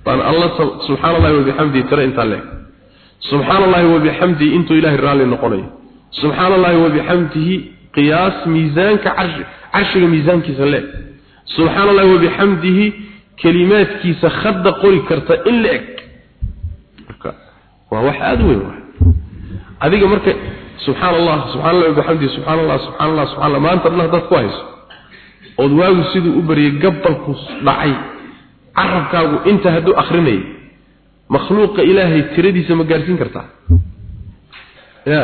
[SPEAKER 1] Baan alla subhanallahi wa bihamdihi tira inta leh subhanallahi wa bihamdihi intuu ilaahi raalli noqonayo. Subxaana allahi wabixamdihi qiyaas miisaanka arsh arshiga miisaankiisa leeg subhanallahi wa bihamdihi kalimaadkiisa khadda qori karta in leeg waa wax aad weyn waa adiga marka subxaan allah subxaan allah bixamdi subxaan allah subxaan allah subxaan allah maanta dhan haddaad ku hayso ood waagu siduu u bariyey gabalku dhacay carabkaagu inta hadduu akrinayay makhluuqa ilaahay tiradiisa ma gaarsiin kartaa? Ya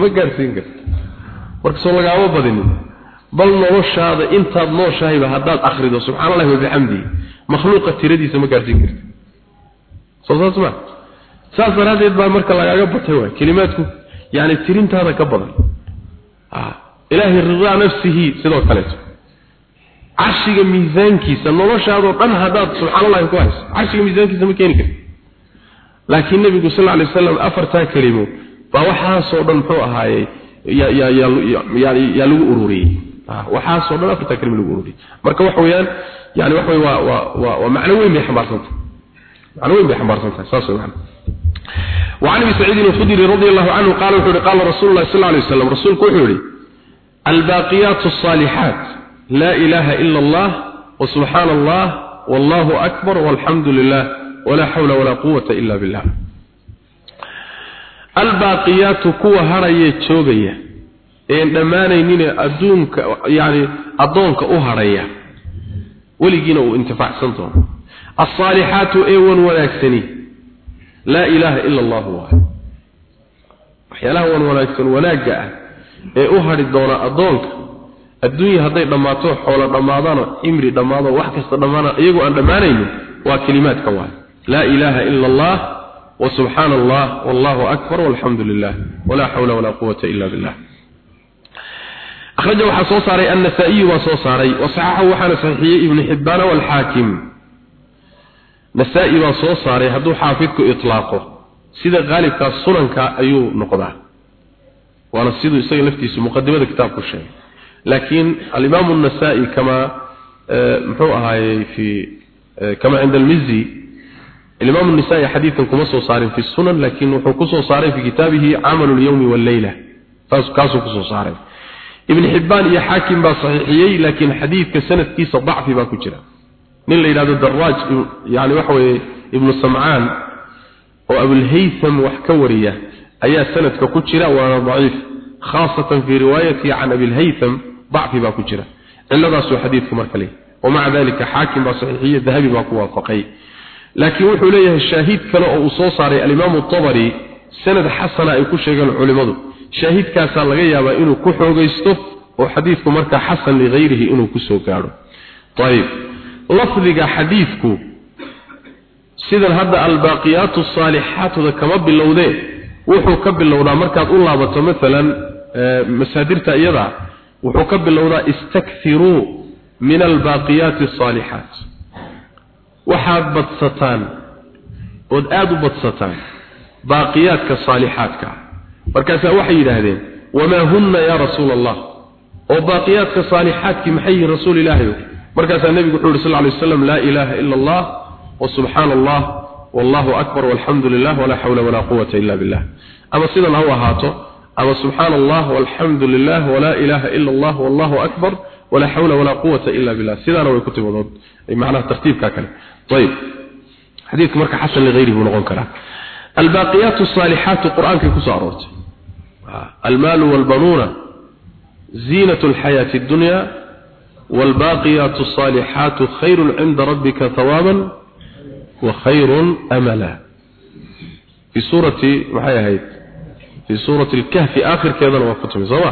[SPEAKER 1] ma gaarsiin karta marka soo lagaama badinin bal noloshaada intaad nooshahayba haddaad akrido subxaan allahi wabixamdihi makhluuqa tiradiisa ma gaarsiin karta soo saas ma. Saas daraadeed baa marka lagaaga batay waay kelimaadku yani tirintaada ka badan. Ilaahay ridaa nafsihi sidoo kaleeto. Carshiga miisaankiisa noloshaadoo dhan haddaad subxaan allahi ku hayso carshiga miisaankiisa ma keeni karti laakiin nebigu sal lla alay wasalam afartaa kelimo baa waxaasoo dhan muxuu ahaayey yaa lagu ururiyey waxaasoo dhan afartaa kelimo lagu ururiyey marka waxa weeyaan yani waxa wey waa waa waa macno weyn bay xambaarsantahay macno weyn bay xambaarsantahay saas wey macna وعن ابي سعيد الخدري رضي الله عنه قال وحوري قال رسول الله صلى الله عليه وسلم رسول كوحوري الباقيات الصالحات لا إله إلا الله وسبحان الله والله أكبر والحمد لله ولا حول ولا قوة إلا بالله albaaqiyaatu kuwa haraya joogaya een dhammaanaynin adduunka yani addoonka u haraya. Weligiina uu intifaacsan doono. Alsaalixaatu ee wan wanaagsani. Laa ilaaha ila allahu waay waxyaalaha wan wanaagsan wanaagga ah ee u hadhi doona addoonka adduunya hadday dhammaato xoolo dhammaadaano cimri dhammaado wax kasta dhammaana iyagoo aan dhammaanaynin waa kelimaadka waay laa ilaaha ila allah وسبحان الله والله أكبر والحمد لله ولا حول ولا قوة إلا بالله أخرجه وحا صوصاري النسائي وصوصاري وصححه وحا صحيحي ابن حبان والحاكم نسائي وصوصاري هدو حافظك إطلاقه سيدا غالب كالسننك أيو نقضة وانا السيدو يسير لفتيس مقدمة كتاب الشيء لكن الإمام النسائي كما محوءها في كما عند المزي الإمام النسائي حديثا كما سو صار في السنن لكن وحو كسو صار في كتابه عمل اليوم والليلة كاسو كسو صار ابن حبان يا حاكم با صحيحيي لكن حديث كسنة كيس ضعف با كجرا من اللي هذا الدراج يعني وحو ابن سمعان وابو الهيثم وحكورية ايا سنة كجرا وانا ضعيف خاصة في روايتي عن ابي الهيثم ضعف با كجرا إلا ذا سو حديث كمركلي ومع ذلك حاكم با صحيحية ذهبي با كوافقي laakiin wuxuu leeyahay shaahid kale oo uu soo saaray alimaamu tabari sanad xasana ay ku sheegeen culimadu. Shaahidkaas laga yaabaa inuu ku xoogaysto oo xadiidku markaa xasan li inuu ku soo gaaro tayib. Lafdiga xadiidku sidan hadda albaaqiyaatu asaalixaatoda kama bilowde wuxuu ka bilowdaa markaad u laabato maalan masaadirta iyada wuxuu ka bilowdaa istakthiruu min albaaqiyaati asaalixaat waxaad badsataan ood aada u badsataan baaqiyaadka saalixaadka markaasaa waxay yidhaahdeen wamaa hunna yaa rasuula allah oo baaqiyaadka saalixaadkii maxay yihiin rasuul ilaahayo markaasaa nebigu wuxuu yidhi sal ly waslam laa ilaaha ila allah wa subxaana allah wallahu akbar walxamdu lilah walaa xawla walaa quwata ila billah ama sidan ha u ahaato ama subxaana allah walxamdu lilah walaa ilaaha ila allah wallahu akbar walaa xawla walaa quwata ila billah sidaana way ku timadood macnaha tartiibkaa kale طيب حديث مركه حسن لغيره ونقول كلام الباقيات الصالحات القرآن كي كسارت المال والبنون زينة الحياة الدنيا والباقيات الصالحات خير عند ربك ثوابا وخير أملا في سورة محايا هيد في سورة الكهف آخر كذا وفتم سوا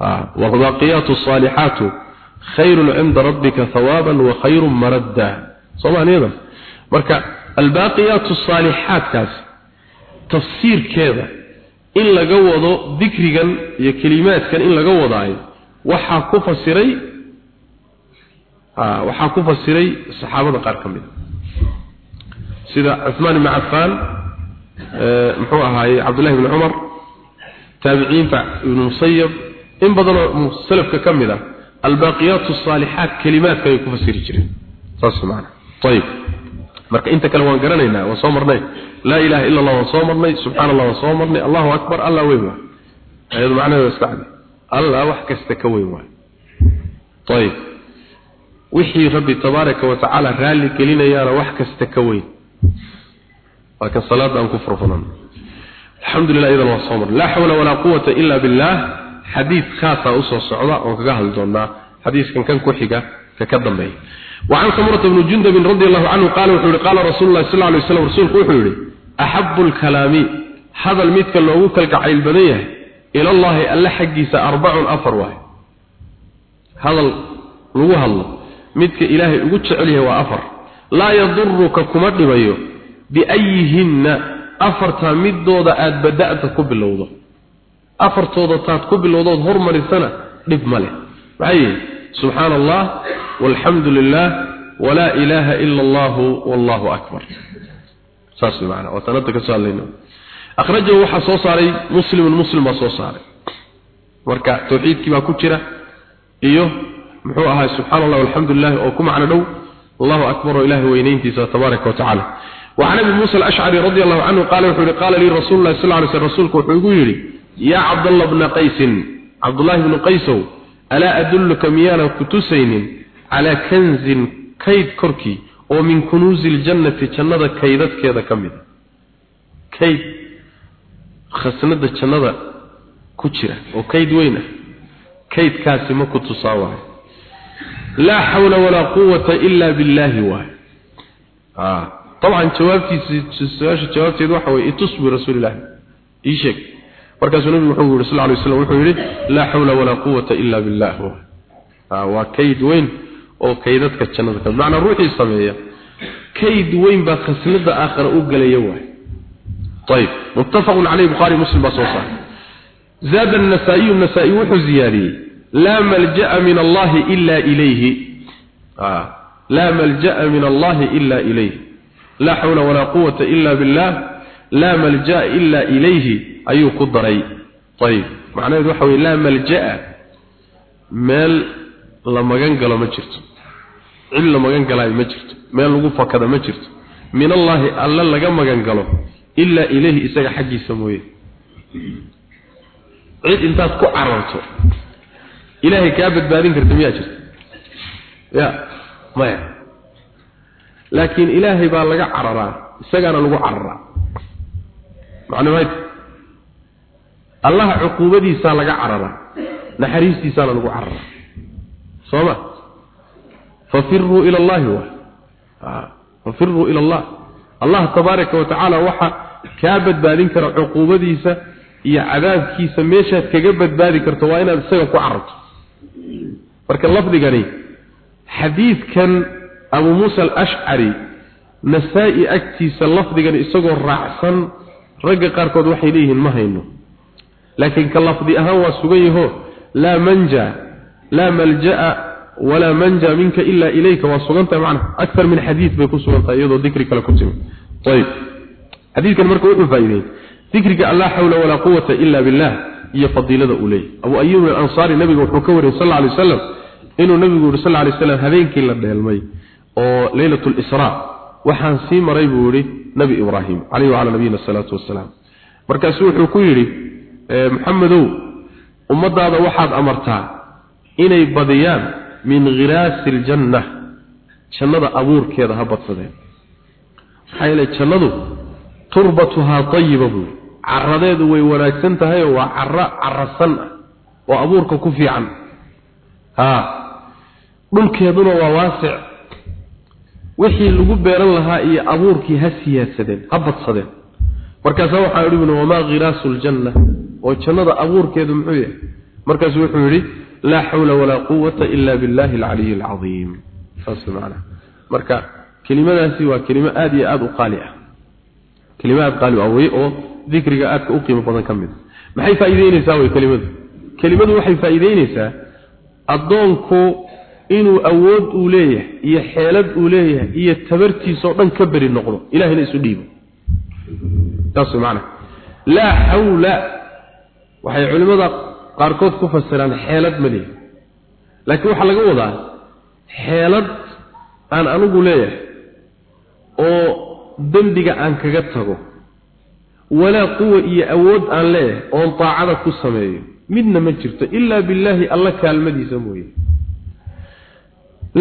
[SPEAKER 1] آه. والباقيات الصالحات khayrun cinda rabbika hawaaban wa khayrun maradda. Soomaaniyadan marka albaaqiyaatu saalixaadkaas tafsiirkeeda in laga wado dikrigan iyo kelimaadkan in laga wadaayo waxaa ku fasiray waxaa ku fasiray saxaabada qaar ka mid a sida cuhmaan ibni cafaan muxuu ahaayey cabdullahi ibni cumar taabiciinta ibn musayab in badanoo salafka ka mid ah albaqiyatu salihat kalimaadka ay ku fasiri jireen saas macna طيب marka inta kale waan garanaynaa waan soo marnay la ilaha illa allah waan soo marnay subhanallah waan soo marnay allahu akbar allah weyn waa ayadu macnaheedu istaacdi allah wax kasta ka weyn waa طيب wixii rabbi tabaaraka wa tacaala raali gelinayaana wax kasta ka weyn waa kan salaada aan ku furfunan alxamdulilah idan waa soo marnay laa xawla walaa quwata ila billah xadiid khaasaa usoo socda oon kaga hadli doonaa xadiiskan kan ku xiga ka ka dambeeya وعن سمرة بن جندب رضي الله عنه قال وحوري قال رسول الله صلى الله عليه وسلم رسولك وحوري أحب الكلام هذا الميتك اللوغوك الكعيل بديه إلى الله ألا حقيس أربع أفر واحد هذا لغوها الله ميتك إلهي أقول عليه وأفر لا يضرك كمد بيه بأيهن أفرت مدود أد بدأت كب اللوضة أفرت وضطات كب اللوضة هرمر السنة لب ملك بعيه سبحان الله والحمد لله ولا إله إلا الله والله أكبر ساس معنا وتنتك سؤال لنا أخرجه وحا صوصاري مسلم مسلم صوصاري وركع توحيد كما كتشرة إيوه محوها سبحان الله والحمد لله وكما على نو الله أكبر وإله وينين تبارك وتعالى وعن ابي موسى الأشعري رضي الله عنه قال وحوري قال لي رسول الله صلى الله عليه وسلم رسولك وحوري يا عبد الله بن قيس عبد الله بن قيسو alaa adulluka miyaanan ku tusaynin calaa kanzin kayd korkii oo min kunuusi ljannati jannada kaydadkeeda ka mid a kayd khasnada jannada ku jira oo kayd weyn ah kaydkaasi ma ku tusaa waayo laa xawla walaa quwata ila billahi waayo طبعا jawaabtiisa su-aasha jawaabteedu waxa weeye itus bi rasuulillahi ii sheeg markaasuu nabigu wuxuu yidhi sal lay slam wuxuu yidhi laa xawla walaa quwata ila billah. Waa kayd weyn oo kaydadka jannada ka macnaa ruuxii sameeya. Kayd weyn baa khasnada aakhara u gelaya waay ayib muttafaqun caleyh buhaari muslim baa soo saaray. Zaad anasaa'iyu nasaa'i wuxuu ziyaadiyey laa malja'a min allahi ila ilayhi. Laa malja'a min allahi ila ilayhi. Laa xawla walaa quwata ila billah. Laa malja'a ila ilayhi ayuu ku daray. Ayib. Macnaheedu waxa weye laa malja-a. Meel la magan galo ma jirto. Cid la magan galaayo ma jirto. Meel lagu fakada ma jirto. Min allaahi alla laga magan galo ilaa ileyhi isaga xaggiisa mooye. Cid intaad ku cararto ilaahay kaa badbaadin karta miyaa jirta ya maya. Laakiin ilaahay baa laga cararaa isagaana lagu cararaa. Macnamayd allaha cuquubadiisaa laga cararaa naxariistiisaana lagu cararaa soo ma fafiruu ila allahi wa. Fafiruu ila allah. Allah tabaaraka wa tacaala waxa kaa badbaadin kara cuquubadiisa iyo cadaabkiisa meeshaad kaga badbaadi karto waa inaad isaga ku cararto. Marka lafdigani xadiidkan abu muusa alashcari nasaa-i agtiisa lafdigan isagoo raacsan ragga qaarkood waxay leeyihiin ma hayno laakiin ka lafdi ahaan waa sugan yaho laa manja laa malja'a walaa manja minka ilaa ilayka waa sugantahay macna. Akar min xadiid bay ku sugan tahay iyadoo dikri kale ku timi ayib xadiidkan marka wuxuu faa'iideeyey. Dikriga allaa xawla walaa quwata ila billah iyo fadiilada uu leeyahy abu ayuub alansaari nabiga wuxuu ka wariyey sal lla alay wasalam inuu nabigu yidhi sal lla alay waslam habeenkii la dheelmay oo laylatul israa waxaan sii maray buu yidhi nabi ibraahim calayhi wacala nabiyina asalaatu wassalaam. Markaasuu wuxuu ku yidhi maxamedow ummaddaada waxaad amartaa inay badiyaan min khiraasi aljanna jannada abuurkeeda ha badsadeen. Maxaa yeele jannadu turbatuhaa tayiba buu caradeedu way wanaagsan tahay oo waa caro carasan ah oo abuurka ku fiican. Haa dhulkeeduna waa waasic. Wixii lagu beeran lahaa iyo abuurkii ha siyaadsadeen ha badsadeen. Markaasaa waxaa idhi bn wamaa khiraasu ljanna oo jannada abuurkeedu muxuu yahay? Markaasuu wuxuu yidhi laa xawla walaa quwata alcaliyi alcadiim saas macnaha marka kelimadaasi waa kelimo aada iyo aada u qaali ah. Kelimo aada qaali ah wey oo dikriga aadka u qiimo badan ka mid maxay faa'iideynaysaa way kelimadu? Kelimadu waxay faa'iideynaysaa addoonku inuu awood uu leeyahay iyo xeelad uu leeyahay iyo tabartiisoo dhan ka beri noqdo ilahina isu dhiibo. Taas macna laa xawla waxay culimmada qaarkood ku fasiraan xeelad ma leeyahay laakiin waxaa laga wadaa xeelad aan anigu leeyahay oo dembiga aan kaga tago walaa quwa iyo awood aan leeyahay oon daacada ku sameeyo midna ma jirto ilaa billaahi alla kaalmadiisa mooye.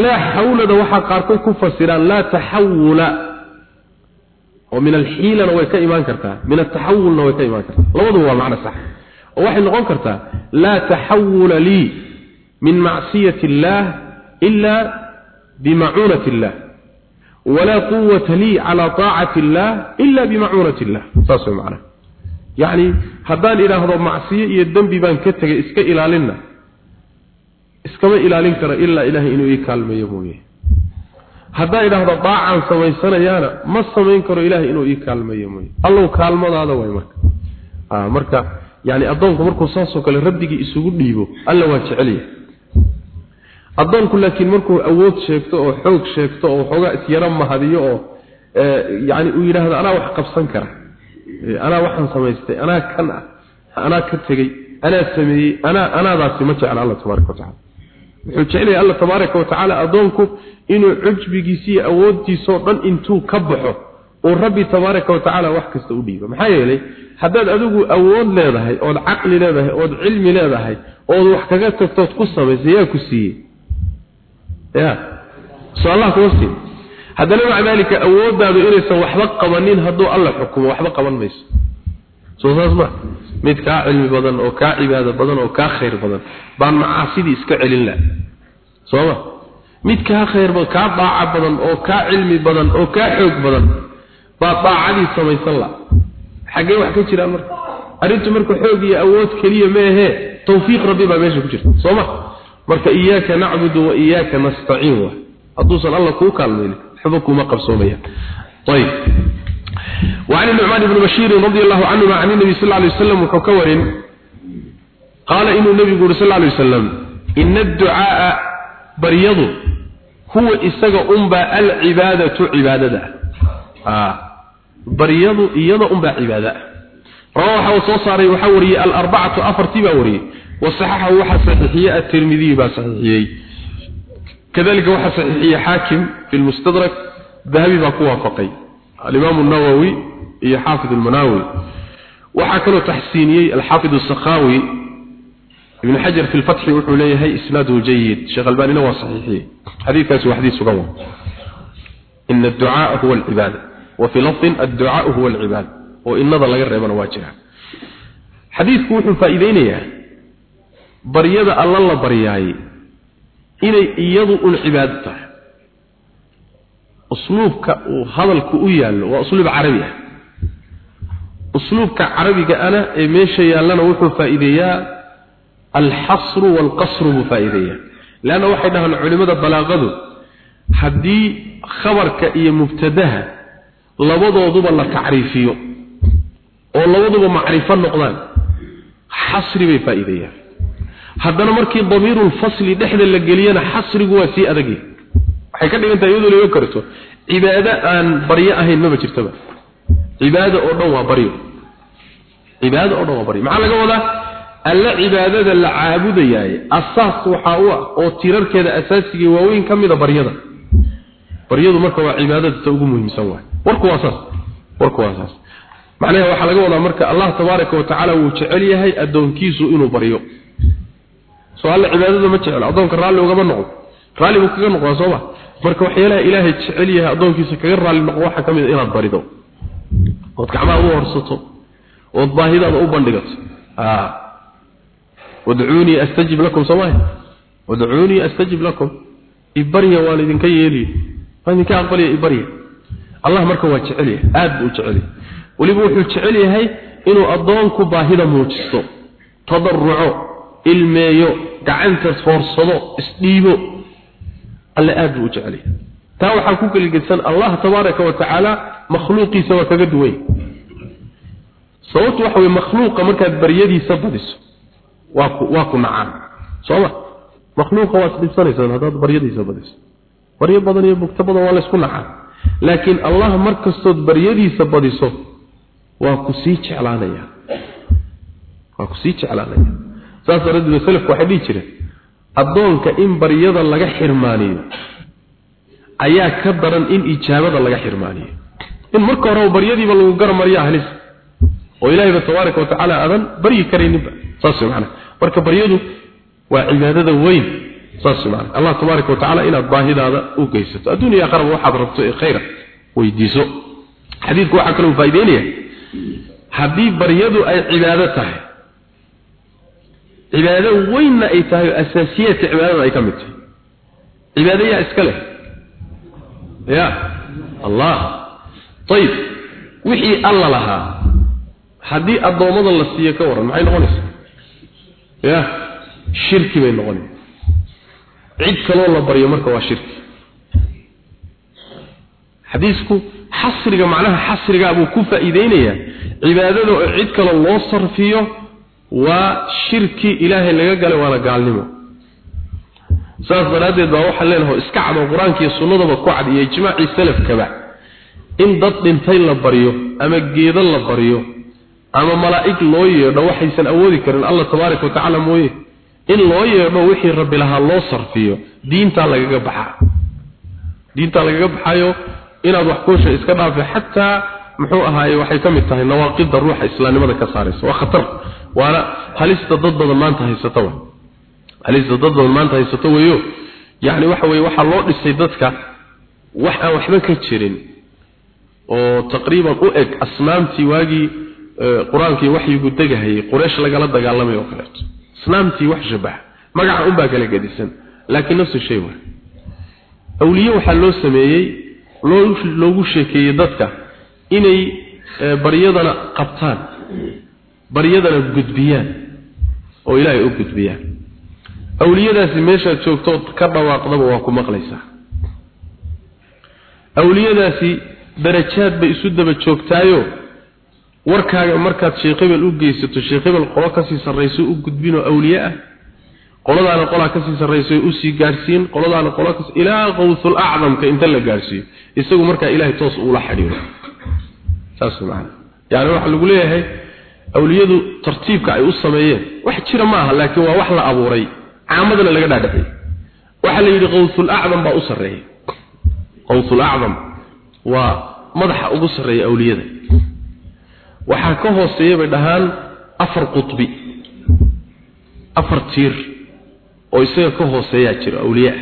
[SPEAKER 1] Laa xawlada waxaa qaarkood ku fasiraan laa taxawula oo min alxiilana way ka imaan kartaa min ataxawulna way ka imaan kartaa. Labaduba waa macno sax oo waxay noqon kartaa laa taxawula lii min macsiyati illaah ila bimacuunati illah walaa quwata lii calaa taacati illaah ila bimacuunati illah saas way macnaha yacni haddaan idhaahdo macsiyo iyo dembi baan ka tegay iska ilaalinna iskama ilaalin karo ilaa ilaahay inuu ii kaalmeeyo mooye. Haddaan idhaahdo daacaan samaysanayaana ma samayn karo ilaahay inuu ii kaalmeeyo mooye. Allow kaalmadaada way marka. Marka yani addoonku markuu saasoo kale rabbigii isugu dhiibo alla waa jecelya addoonku laakiin markuu awood sheegto oo xoog sheegto oo waxoogaa isyaro mahadiyo oo yani uu yidhaahdo anaa wax qabsan kara. Anaa waxaan samaystay. Anaa kan ah. Anaa ka tegey. Anaa sameeyey. Anaa anaadaasi ma jecla alla tabaaraka watacala wuxuu jecelyahay alla tabaaraka watacaala addoonku inuu cujbigiisa iyo awooddiisoo dhan intuu ka baxo uu rabbi tabaaraka watacaala wax kasta u dhiibo. Maxaa yeelay haddaad adigu awood leedahay ood caqli leedahay ood cilmi leedahay ood wax kaga tagtood ku samaysay yaa ku siiyey. Ya soo allah kuma siin haddana maca daalika awooddaadu inaysan waxba qabanin hadduu alla xukumo waxba qaban mayso. Soo saas ma. Mid kaa cilmi badan oo kaa cibaado badan oo kaa khayr badan baan macaasidii iska celin laha sooma mid kaa khayr badan kaa daaca badan oo kaa cilmi badan oo kaa xoog badan baa daacadii samaysan la xaggee wax ka jiraan marka arrintu marka xoog iyo awood keliya ma ahee tawfiiq rabbi baa meesha ku jirta sooma marka iyaaka nacbudu wa iyaaka nastaciin wa hadduusan alla kuu kaalmaynin waxba kuma qabsoomayaan ayib وعن النعمان بن بشير رضي الله عنهما عن النبي صلى الله عليه وسلم وحكور قال إن النبي صلى الله عليه وسلم إن الدعاء بريض هو إساق أنبا العبادة عبادة آه بريض إيضا أنبا عبادة روح وصوصاري وحوري الأربعة أفرتي وري وصححه وحسحية الترمذي بصحيحي كذلك وحسحية حاكم في المستدرك ذهبي باكوها فقي الإمام النووي هي حافظ المناوي وحكى تحسيني الحافظ السخاوي ابن حجر في الفتح وحوليه هي إسناده جيد شيخ الباني نوى صحيحي حديث كاس وحديث سقوة إن الدعاء هو العبادة وفي لفظ الدعاء هو العبادة وإن نظر لغير ريبان واجهة حديث كوح فائدين بريادة الله الله برياي إني إيضو العبادة أسلوبك وهذلك أيال وأسلوب عربي أسلوبك عربي أنا ميشي لنا وحو فائدية الحصر والقصر مفائدية لأن واحدها العلماء البلاغة حدي خبرك labadooduba la tacriifiyo oo labaduba macrifo noqdaan xasri bay faa'iideeyaan. Haddana markii damiirul fasli dhexda la geliyana xasrigu waa sii adag waxay ka dhigan tahay iyadoo laga karto cibaado aan baryo ahayn maba jirtaba. Cibaado oo dhan waa baryo. Cibaado oo dhan waa baryo. Maxaa laga wadaa? Alla cibaadada la caabudayaay asaas waxaa u ah oo tirarkeeda asaasiga waaweyn ka mida baryada baryadu marka waa cibaadada ugu muhiimsan waay. Warku waa saas. Warku waa saas. Macnaha waxaa laga wadaa marka allah tabaaraka wa tacaala wuu jecel yahay addoonkiisu inuu baryo. Soo alla cibaadada ma jeclo addoonka raalli ugama noqdo raalli buu kaga noqdaa sooma marka waxyaalaha ilaahay jecel yahay addoonkiisa kaga raalli noqo waxaa ka mid a inaad barido. Ood gacmaha u horsato ood baahidaada u bandhigato. Wadcuunii astajib lakum soomaahi wadcuunii astajib lakum. Idinka yeeliy waan idinka aqbalya ibarya allah marka waa jecel yahay aad buu jecel yahay. Weliba wuxuu jecel yahay inuu addoonku baahida muujisto tadaruco ilmeeyo gacanta foorsado isdhiibo. Alle aad buu jecel yahay. Taa waxaa ku geligedsan allah tabaaraka wa tacaala makhluuqiisa waa kaga duwan sababtu waxa weye makhluuqa markaad baryadiisa badiso waa ku waa ku nacaan. Sooma makhluuqa waad dhibsanaysaan haddaad baryadiisa badiso baryo badan iyo bugto badan waa laysku nacaan laakiin allah mar kastood baryadiisa badiso waa ku sii jeclaanaya. Waa ku sii jeclaanaya. Saas daraaddeed salafku waxay dhihi jireen addoonka in baryada laga xirmaaniyo ayaa ka daran in ijaabada laga xirmaaniyo. In marka horeba baryadiiba lagu garamariya halis oo ilaahayba tabaaraka wa tacaala aadan baryi karayninba saas macana marka baryadu waa cibaadada weyn saas wey macana allah tabaaraka wa tacaala inaad baahidaada u geysato. Adduuniya aakhiraba waxaad rabto ee khayra weydiiso. Xadiidku waxaa kaloo faa'ideynaya haddii baryadu ay cibaado tahay cibaado weynna ay tahay oo asaasiyaadka cibaadada ay ka mid tahay. Cibaado yaa iska leh. Ya allah. Ayib wixii alla lahaa cid kaloo la baryo marka waa shirki. Xadiisku xasriga macnaha xasrigaa buu ku faa'iideynayaa cibaadada oo cid kale loo sarfiyo waa shirki ilaahay laga galay waana gaalnimo. Saas daraaddeed baa waxaan leenahay iska cad oo qur'aanka iyo sunnadaba ku cad iyo ijmaacii salafkaba. In dad dhintay la baryo ama geedo la baryo ama malaa'ig loo yeedho waxaysan awoodi karin. Allah tabaaraka wa tacaala mooye in loo yeedho wixii rabbi lahaa loo sarfiyo diintaa lagaga baxaa diintaa lagaga baxayo inaad wax kuusha iska dhaafe xataa muxuu ahaaye waxay ka mid tahay nawaaqidda ruuxa islaamnimada ka saaraysa. Waa khatar. Waana halista dad badan maanta haysata wa halista dad badan maanta haysato weeyo. Yacni waxa weeye waxaa loo dhisay dadka wax aan waxba ka jirin oo taqriiban u eg asnaamtii waagii qur'aankii waxyigu degahayay quraysh lagala dagaalamay oo kaleeto asnaamtii wax shabaha. Magaca unbaa kala gedisan laakiin nafsu shay wa awliye waxaa loo sameeyey loogu sheekeeyey dadka inay baryadana qabtaan baryadana gudbiyaan oo ilaahay u gudbiyaan. Awliyadaasi meeshaad joogtood ka dhawaaqdaba waa ku maqlaysaa. Awliyadaasi darajaad bay isu daba joogtaayo warkaaga markaad sheekh hebel u geysato sheekh hebel qolo ka sii sarrayso u gudbinoo awliye ah qoladaana qolaa ka sii sarrayso u sii gaadhsiin qoladaana qola kas ilaa qawsul acdamka inta la gaadhsiiyo isagu markaa ilaahay toos uula xidhiiro saas macana yani waxaa lagu leeyahay awliyadu tartiibka ay u sameeyeen. Wax jira ma aha laakiin waa wax la abuuray. Caamadana laga dhaadhacay waxaa la yidhi qawsul acdam baa u sarreeya qawsul acdam waa madaxa ugu sarreeya awliyada waxaa ka hooseeya bay dhahaan afar qutbi. Afar tiir oo isaga ka hooseeyaa jira awliyaa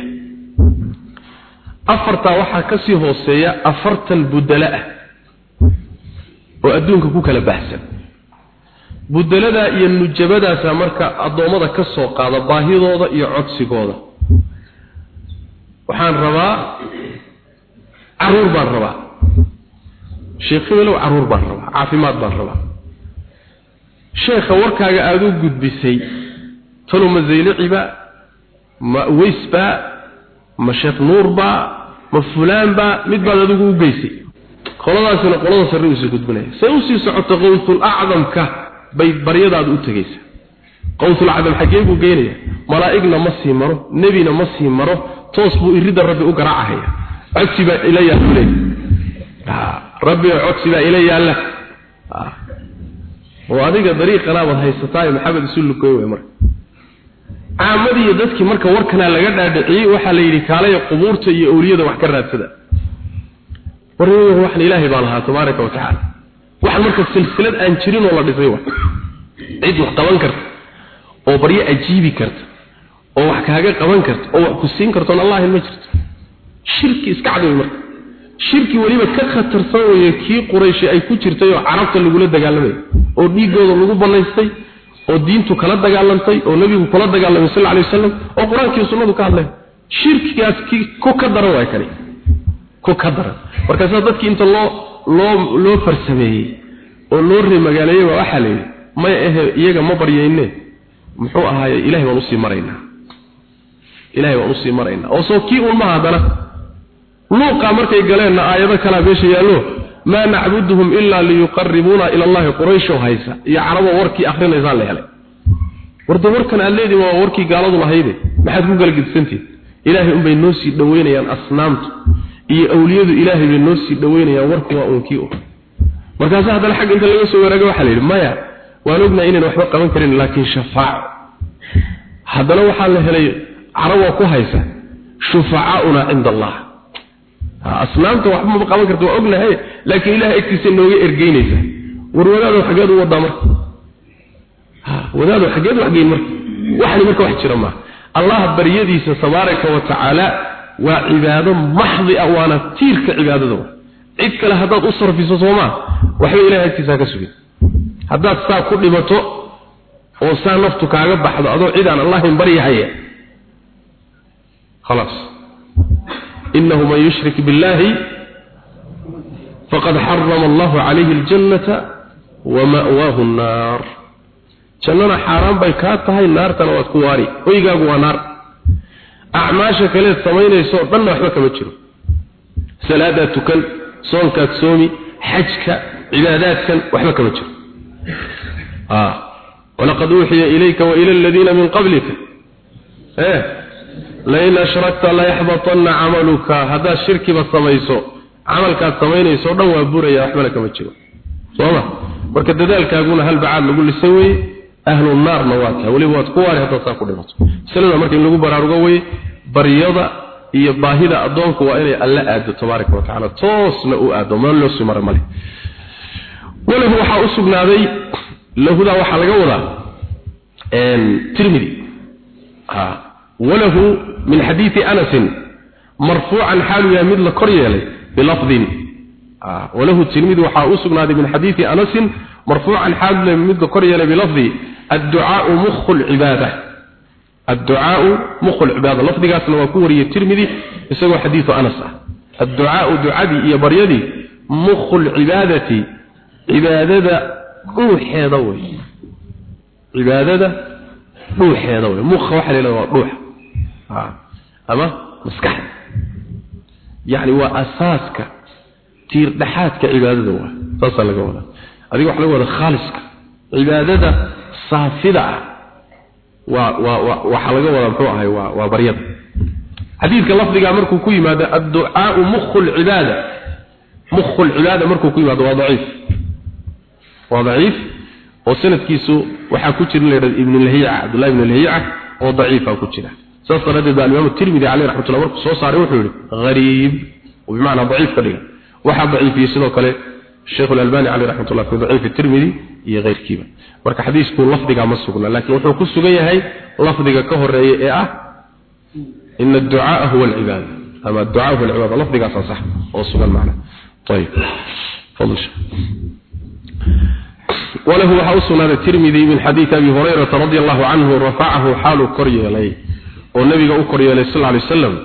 [SPEAKER 1] afartaa waxaa ka sii hooseeya afartan budala ah oo adduunka ku kala baxsan budaladaa iyo nujabadaasa marka addoommada ka soo qaada baahidooda iyo codsigooda. Waxaan rabaa carruur baan rabaa sheekh hebelow carruur baan rabaa caafimaad baan rabaa. Sheekha warkaaga aada u gudbisay talo ma zayliciba ma weysba ma sheekh nuurba ma fulaanba mid baad adigu u geysay. Qoladaasina qolada sarre u sii gudbinaya. Say u sii socoto qawsul acdamka bay baryadaadu u tegaysaa qawsul acdam xaggee buu geynaya malaa'igna ma sii maro nebina ma sii maro toos buu iridda rabbi u garaacahaya codsi baa ila yaalla leey rabbi codsi ila yaalla. Oo adiga dariiqanaabaad haysataa maxamed isu lukoy wey marka caamadii dadkii marka warkanaa laga dhaadhiciyey waxaa la yidhi kaalaya qubuurta iyo awliyada wax ka raadsada. Waryadan waxan ilaahay baa lahaa tabaaraka wa tacaala. Waxan marka silsilad aan jirin oo la dhisay wa cid wax qaban karta oo baryo ajiibi karta oo wax kaaga qaban karta oo wax ku siin kartoon allahin ma jirto. Shirki iska cadaway marka shirki weliba ka khatarsan weeye kii qurayshi ay ku jirtay oo carabta lagula dagaalamay oo dhiigooda lagu banaystay oo diintu kala dagaalantay oo nabigu kula dagaalamay sallallahu alayhi wasallam oo quraankiiyo sunnadu ka hadlay shirkigaas ki ku ka daran way kale ku ka daran. Marka dadkii inta loo loo loo farsameeyay oo loo ri magaaleeyay waa leeyahay ma ahe iyaga ma baryayne muxuu ahaayay ilaahay waan u sii maraynaa. Ilaahay waan u sii maraynaa. Oo soo kii ulma hadana luuqa markay galeenna aayado kala beesha yaallo ma nacbuduhum illa liyuqarribuna ila allahi quraysh haysa. Iyo carabo warkii akhrinaysa la helay. Warda warkan aleedi waa warkii gaaladu lahayde maxaad ku galgidsantii ilaahay un bay noo sii dhaweynayaan asnaamtu iyo awliyadu ilaahay bay noo sii dhaweynayaan warku waa unkii markaas haddana xag inta laga soo waraago waxa la yidhi maya waan ognahay inaan waxba qaban karin laakiin shafaaco haddana waxaa la helay carabo ku haysa shufacaauna cinda allah aslaanta waxba ma qaban karta waa ognahay laakiin ilaah agtiisa nooga ergeynaysa. War wadaado xageed u wadaa marka. Wadaado xageed wax geyn marka. Waxani marka wax jira maaha allah baryadiisa tabaaraka wa tacaala waa cibaado maxdi ah waana tiirka cibaadada. Cid kale haddaad u sarfiso soomaa waxba ilahay agtiisa ka sugin. Haddaad saa ku dhibato oo saa naftu kaaga baxdo adoo cidaan allahin baryahaya khalaas إنه من يشرك بالله فقد حرم الله عليه الجنة ومأواه النار جنة حرام بيكاتها النار تنوات كواري ويقاقوا نار أعماشك ليه الثمين يسوع ضلنا وحبك مجرم سلاداتك صونك تسومي حجك عباداتك وحبك مجرم آه ولقد أوحي إليك وإلى الذين من قبلك ايه lain ashrakta layaxbatanna camaluka. Haddaad shirkiba samayso camalkaad samaynayso dhan waa buraya waxbana kama jiro. Sooma? Marka dadaalkaaguna hal bacaad lagu lisan weye ahlu naarna waa tahay weliba waad ku waari haddaad saa ku dhimato masalada marka in lagu baraarugo weye baryada iyo baahida addoonku waa inay alla aado tabaaraka wa tacala toosna u aado meel loo mara male walahu waxaa u sugnaaday lahudaa waxaa laga wadaa tirmidi وله من حديث أنس مرفوعا حال يامد لكريالي بلفظ آه وله التلميذ وحاوسقنا من حديث أنس مرفوعا حال مد كريل بلفظ الدعاء مخ العبادة الدعاء مخ العبادة لفظ قاسنا وكوري الترمذي يسوي حديث أنس الدعاء دعادي يا بريدي مخ العبادة عبادة روح هذا عبادة روح هذا مخ وحل روح ama maskaxda yani waa asaaska tiir dhaxaadka cibaadada waa saasaa laga wadaa. Adiga waxa laga wadaa khaaliska. Cibaadada saafida ah waa laga wadaa muxuu ahay waa waa baryada. Xadiidka lafdigaa markuu ku yimaado adducaau mukhu lcibaada mukhu lcibaada markuu ku yimaado waa daciif. Waa daciif oo sanadkiisu waxaa ku jira la yidhahda ibnulhiica cabdullahi ibnulhiica oo daciifa ku jira safarada al-imam at-tirmidhi alayhi rahmatullah markuu soo saaray wuxuu yiri gharib وبمعنى ضعيف كده waxa dhaif sidoo kale الشيخ الألباني عليه رحمة الله في ضعيف الترمذي هي غير كيبا marka xadiisku lafdiga ma sugna laakiin wuxuu ku sugan yahay lafdiga ka horeeyay ee ah in ad-du'a huwa al-ibada ama ad-du'a huwa al-ibada lafdiga sahih oo sugan macna طيب فضل وله حوصنا الترمذي من حديث أبي هريرة رضي الله عنه رفعه حال كريه oo nabiga u koryeelay sal alayhi wasallam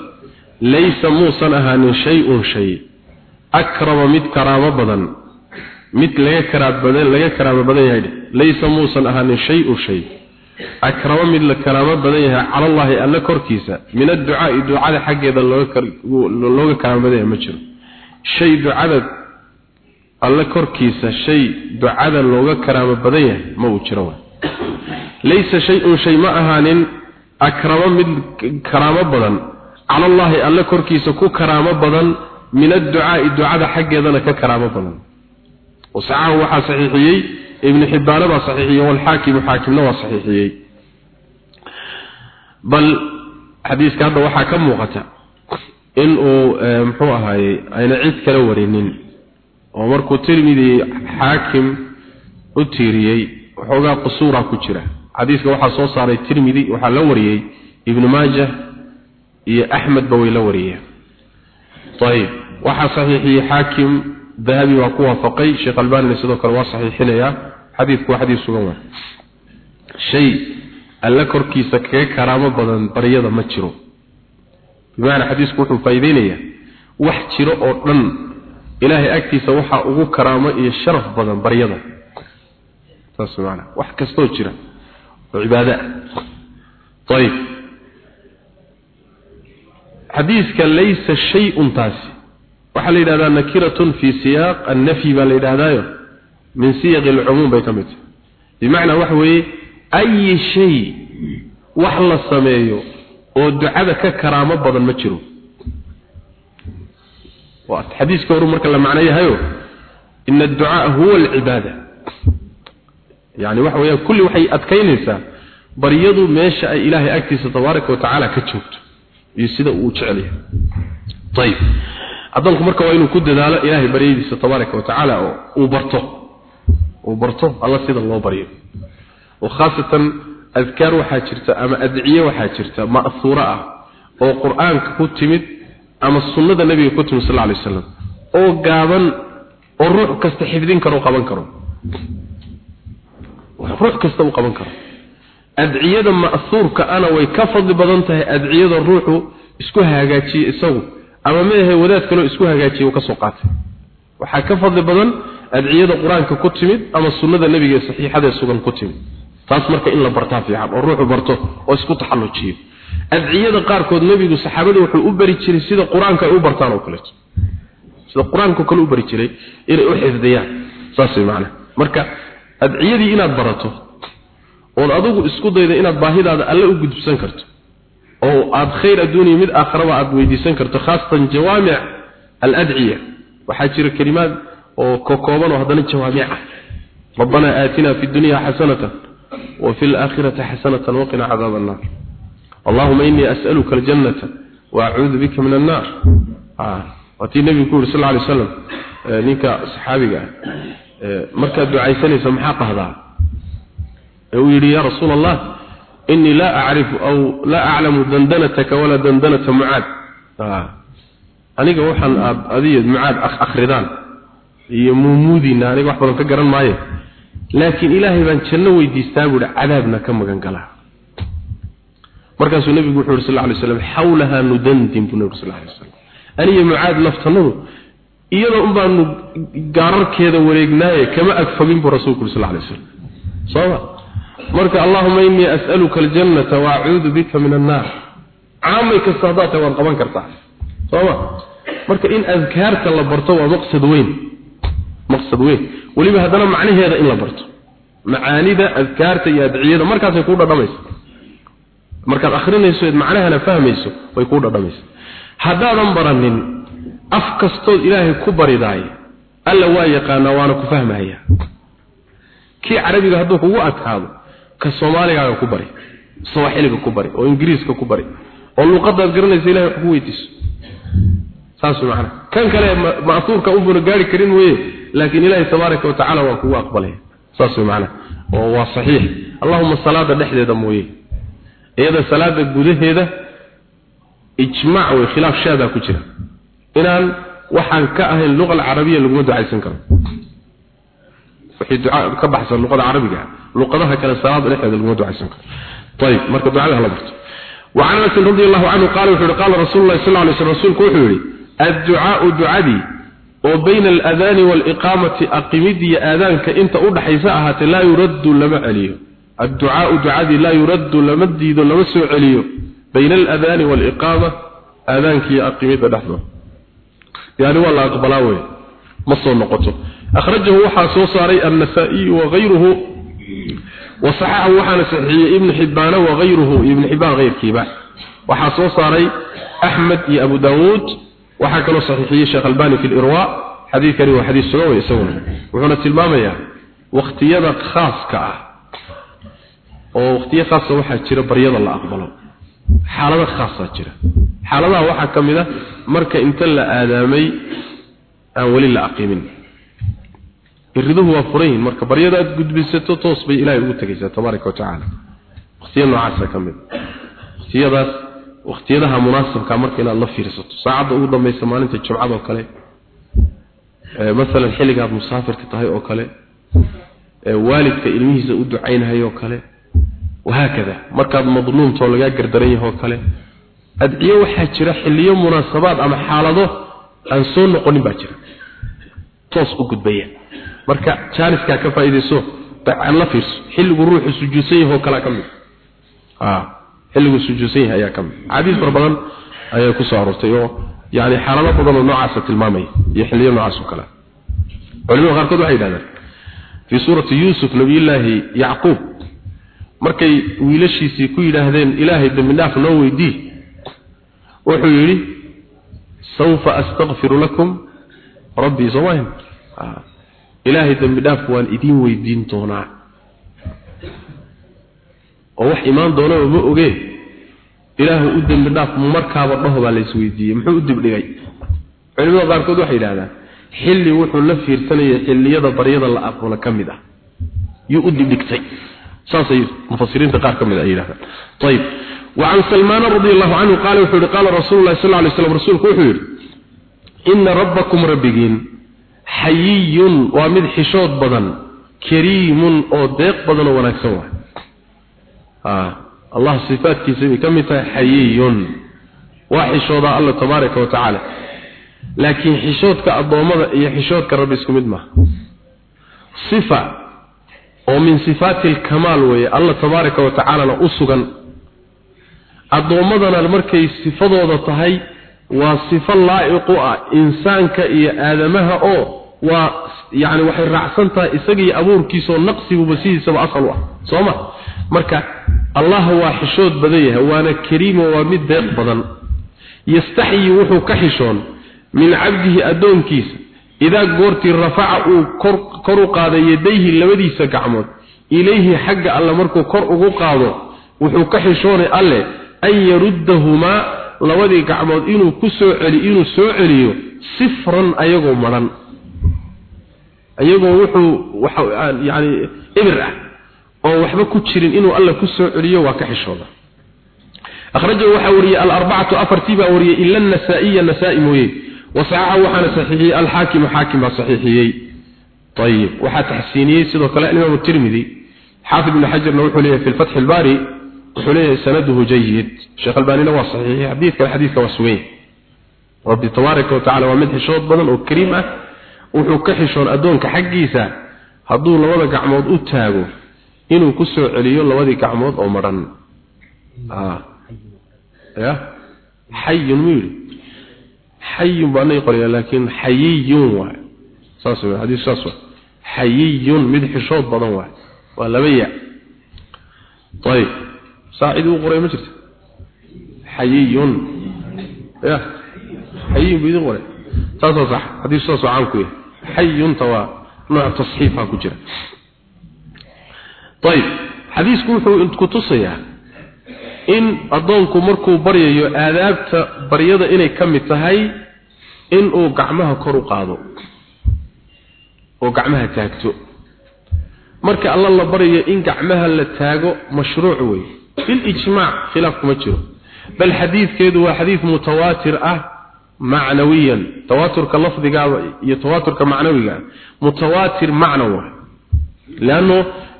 [SPEAKER 1] laysa muusan ahaanin shay'un shay. Akrama mid karaamo badan mid laga karaab badan laga karaama badan yahay laysa muusan ahaanin shay'un shay. Akrama mid la karaamo badan yahay cala allahi alle korkiisa min adducaai ducada xaggeeda looga looga karaama badan ma jiro. Shay ducada alle korkiisa shay ducada looga karaamo badan yahay ma uu jiro laysa shay'un shay ma ahaanin akrama mid karaamo badan. Cala allahi alle korkiisa ku karaamo badan min adducaai ducada xaggeedana ka karaamo badan. Wasaxahu waxaa saxiixiyey ibni xibbaana baa saxiixiyey walxaakimu xaakimna waa saxiixiyey. Bal xadiiska hadda waxaa ka muuqata in uu eh, muxuu ahaayey ayna cid kala warinin oo markuu tirmidi xaakim u tiiriyey waxoogaa qusuuraa ku jira xadiiska waxaa soo saaray tirmidi waxaa la wariyey ibnu maaja iyo axmed ba way la wariyeen. Ayib waxaa saxiixiyey xaakim dahabi waa ku waafaqay sheekh albani sidoo kale waa saxiixinaya xadiidku waa xadiis sugan waa shay alla korkiisa kaga karaamo badan baryada ma jiro. Bimaana xadiisku wuxuu faa'iideynaya wax jiro oo dhan ilaahay agtiisa waxaa ugu karaamo iyo sharaf badan baryada. Saas maana wax kastoo jira oo cibaado ah ayib. Xadiiska laysa shay-un taasi. Waxaa la yidhahdaa nakiratun fi siyaaq annafyi baa la yidhahdaayo min siyaqi alcumuum bay ka mid tahay. Bimacnaa waxa weeye ayi shay wax la sameeyo oo ducada ka karaamo badan yani waxa weeyaan kulli waxay adkaynaysaa baryadu meesha ay ilaahay agtiisa tabaaraka wa tacaala ka joogto. Iyo sida uu jecel yahay. Ayib addoonku marka waa inuu ku dadaalo ilaahay baryadiisa tabaaraka wa tacaala oo uu barto. Uu barto alla sida loo baryo. Oo khaasatan adkaar waxaa jirta ama adciye waxaa jirta ma'huura ah oo qur'aanka ku timid ama sunnada nebiga ku timid sal lla alay waslam oo gaaban oo ruux kasta xifdin karo qaban karo ruux kasta uu qaban karo. Adciyada ma'huurka ana way ka fadli badan tahay adciyada ruuxu isku hagaajiye isagu ama meehe wadaad kaloo isku hagaajiye uu ka soo qaatay. Waxaa ka fadli badan adciyada qur'aanka ku timid ama sunnada nebiga ee saxiixadee sugan ku timid. Taas marka in la bartaa fiican oo ruuxu barto oo isku taxallujiyo. Adciyada qaarkood nebigu saxaabada wuxuu u bari jiray sida qur'aanka ay u bartaan oo kaleeto sida qur'aanka kale u bari jiray inay u xifdiyaan. Saas way macnaha marka adciyadii inaad barato ood adigu isku dayda inaad baahidaada alle u gudubsan karto oo aad khayr adduuniya mid aakhiraba aad weydiisan karto khaasatan jawaamic aladciya waxaa jira kelimaad oo kokooban oo haddana jawaamic ah ربنا آتنا في الدنيا حسنة وفي الآخرة حسنة وقنا عذاب النار اللهم إني أسألك الجنة وأعوذ بك من النار آه. وتي النبي يقول صلى الله عليه وسلم آه نيكا صحابي markaad ducaysanayso maxaa qahdaa? Uu yidhi ya rasuul allah inii laa acrifu aw laa aclamu dandanataka walaa dandanata mucaad. Ah, aniga waxaan aad adiyo mucaad akridaan iyo muumuudina aniga wax badan ka garan maayo. Laakiin ilaahay baan janno weydiistaa buuhi cadaabna ka magan galaa markaasuu nebigu wuxu yuri sal ly slam xawlaha nudandim buu nebi sal ly slam aniyo mucaad laftanadu iyadoo un baanu gaararkeeda wareegnaaye kama agfogin buu rasuulku sal lay slam sooma marka allahuma innii as'aluka aljannata wa acuudu bika min annaar caamay kasta haddaad tahay waad qaban kartaa. Sooma marka in adkaarta la barto waa maqsad weyn. Maqsad weyn. Weliba haddana macnaheeda in la barto. Macaanida adkaarta iyo adciyada markaasay kuu dhadhamaysa markaad akhrinayso eed macnahana fahmayso way kuu dhadhamaysa haddaadan baranin af kastood ilaahay ku baridaay alla waa yaqaanaa waana ku fahmahaya kii carabiga hadduu kugu adkaado ka soomaaligaaga ku bari sawaaxiliga ku bari oo ingiriiska ku bari oo luuqadaad garanaysa ilahay ku weydiiso. Saas macna. Kan kale ma'suurka ubuna gaari karin weeye laakiin ilaahay tabaaraka wa tacaala waa kugu aqbalaya. Saas macna. Oo waa saxiix. Allahumma salaada dhexdeeda mooye. Iyada salaada gudaheeda ijmaac way khilaaf shaada ku jira inaan waxaan ka ahayn luqada carabiga lagu ducaysan karo. Wixii duca ka baxsan luqada carabiga luqadaha kale salaad dhexdeeda lagu ducaysan karo. Tayib marka ducada la barto. Wa ana radiyallahu anhu qala wuxuu qala rasuulullaahi sallallahu alayhi wasallam rasuulku wuxuu yiri ad-du'a oo bayna al-adhan wal-iqamati inta u dhaxaysa ahaatee la yuraddu lama aliyo ad-du'a du'adi yuraddu lama diido lama soo celiyo. Bayna al-adhan wal-iqama aqimida dhaxdo يعني والله اقبلاوي ما سو نقطه اخرجه وحا سو صاري النسائي وغيره وصححه وحنا صحيح ابن حبان وغيره ابن حبان غير كيبا وحا سو صاري احمد يا ابو داود وحا كانوا صحيحيه شيخ الباني في الارواء حديث كان وحديث سنوي يسون وحنا تلماميا وقتيدا خاصك oo waqtiyo khaas ah waxa jira baryada la aqbalo xaalado khaas ah jira. Xaaladaha waxa kamida marka inta la aadaamay aan wali la aqimin iriduhu waa furan marka baryada aad gudbisato toos bay ilaahay ugu tagaysaa tabaaraka wa tacaala. Waqtiyo noocaasa ka mid. Waqtiyadaas waqtiyadaha munaasabka marka inaad la fiirsato saacadda ugu dambaysa maalinta jumcada oo kale masalan xilligaad musaafirka tahay oo kale waalidka ilmihiisa u ducaynahay oo kale wahaakada markaad madluumtoo lagaa gardaran yahay oo kale adciyo waxaa jira xilliyo munaasabaad ama xaalado aan soo noqonin baa jira toos u gudbaya marka jaaniskaa ka faa'iidayso aan la fiirso xilligu ruuxu sujuudsan yahay oo kale ka mid ah xilligu sujuudsan yahay ayaa ka mid xadiis fara badan ayaa ku soo aroortay oo yani xaalado badan oo noocaasa tilmaamaya iyo xilliyo noocaas oo kale culimada qaarkood waxay yidhahdaan في سورة يوسف نبي الله يعقوب markay wiilashiisii ku yidhaahdeen ilaahay dambi dhaaf noo weydii. Wuxuu yidhi sawfa astaghfiru lakum rabbii soomahin ilaahay dambi dhaaf waan idiin weydiin doonaa. Oo wax imaan doonaba ma ogee ilaahu u dembi dhaaf markaaba dhaho baa la isweydiiyey muxuu u dibdhigay? Culimada qaarkood waxay yidhahdaan xilli wuxuu la fiirsanayay xilliyada baryada la aqbalo ka mid ah yuu u dibdhigtay saasay mufasiriinta qaar ka mid ah ay yiraahdaan tayib. Wa an salman radiyallahu anhu qala wuxuu qala rasuulullaahi sallallahu alayhi wasallam rasuulku wuxuu yiri inna rabbakum rabbigin hayyun wa mid xishood badan kariimun oo deeq badan oo wanaagsan waa ah allah sifaatkiisa ka mid tahay hayyun wa xishooda allah tabaaraka wa ta'ala laakiin xishoodka adoomada iyo xishoodka rabbi oo min sifaati alkamaal weeye alla tabaaraka wa tacaalana u sugan. Addoommadana markay sifadooda tahay waa sifo laa'iqu ah insaanka iyo aadamaha oo waa yacni waxay raacsan tahay isaga abuurkiisaoo naqsiguba sidiisaba asal ah soo ma? Marka allah waa xishood badan yahay waana kariimo waa mid deeq badan. Yastaxyi wuxuu ka xishoon min cabdihi addoonkiisa idaa goortii rafaca uu kor u qaaday yadayhi labadiisa gacmood ilayhi xagga alle markuu kor ugu qaado wuxuu ka xishoonay alle an yaruddahumaa labadii gacmood inuu ku soo celi inuu soo celiyo sifran ayagoo madhan ayagoo wuxuu yani ibir ah oo waxba ku jirin inuu alle ku soo celiyo waa ka xishooda. Akhrajahu waxaa wariyey alarbacatu afartii baa wariyey ila anasaa'iya nasaa-i mooye وصححه وحنا صحيحي الحاكم حاكم صحيحي ayib waxaa taxsiiniyey sidoo kale alimaam tirmidi xaafid ibn xajarna wuxuu leeyahay fi lfatxi albaari wuxuu leeyahay sanaduhu jayid sheekh albaanina waa saxiixi xadiidkan xadiidka waa sugan yahay rabbi tabaaraka wa tacala waa mid xishood badan oo kariim ah wuxuu ka xishoon addoonka xaggiisa hadduu labada gacmood u taago inuu ku soo celiyo labadii gacmood oo madhan ya xayun mu xayun baa nay qoraya laakiin xayiyun waay. Saas wey xadiis saas waa xayiyun mid xishood badan waay. Waa laba ya. Ayib. Saacid uu qoray ma jirto? Xayiyun ya. Xayiyun buu idin qoray. Saasoo sax. Xadiis saas waa caan ku yahay in addoonku markuu baryayo aadaabta baryada inay ka mid tahay inuu gacmaha kor u qaado oo gacmaha taagto. Marka alla la baryayo in gacmaha la taago mashruuc wey bilijmaac khilaaf kuma jiro. Bal xadiidkeedu waa xadiid mutawaatir ah macnawiyan. Tawaaturka lafdigaaba iyo tawaaturka macnawiga mutawaatir macna waa.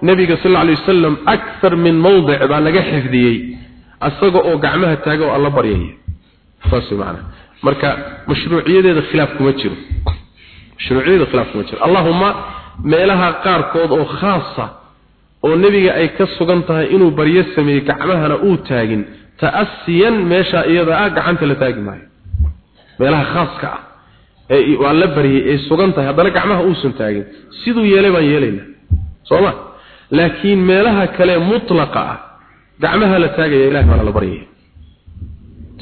[SPEAKER 1] Nabiga sal alla alay wasalam akthar min mawdic baa laga xifdiyey asaga oo gacmaha taaga oo alla baryaya saas macna marka mashruuciyadeeda khilaaf kuma jiro. Mashruuciyadeeda khilaaf kuma jiro. Allahumma meelaha qaarkood oo khaasa oo nebiga ay ka sugan tahay inuu baryo sameeyey gacmahana uu taagin ta'asiyan meesha iyada ah gacanta la taagi maayo. Meelaha khaaska ah ee waa la baryay ee sugan tahay haddana gacmaha uusan taagin. Siduu yeelay baan yeelaynaa soo ma? Laakiin meelaha kale mutlaqa ah gacmaha la taagaya ilahay baana la baryaya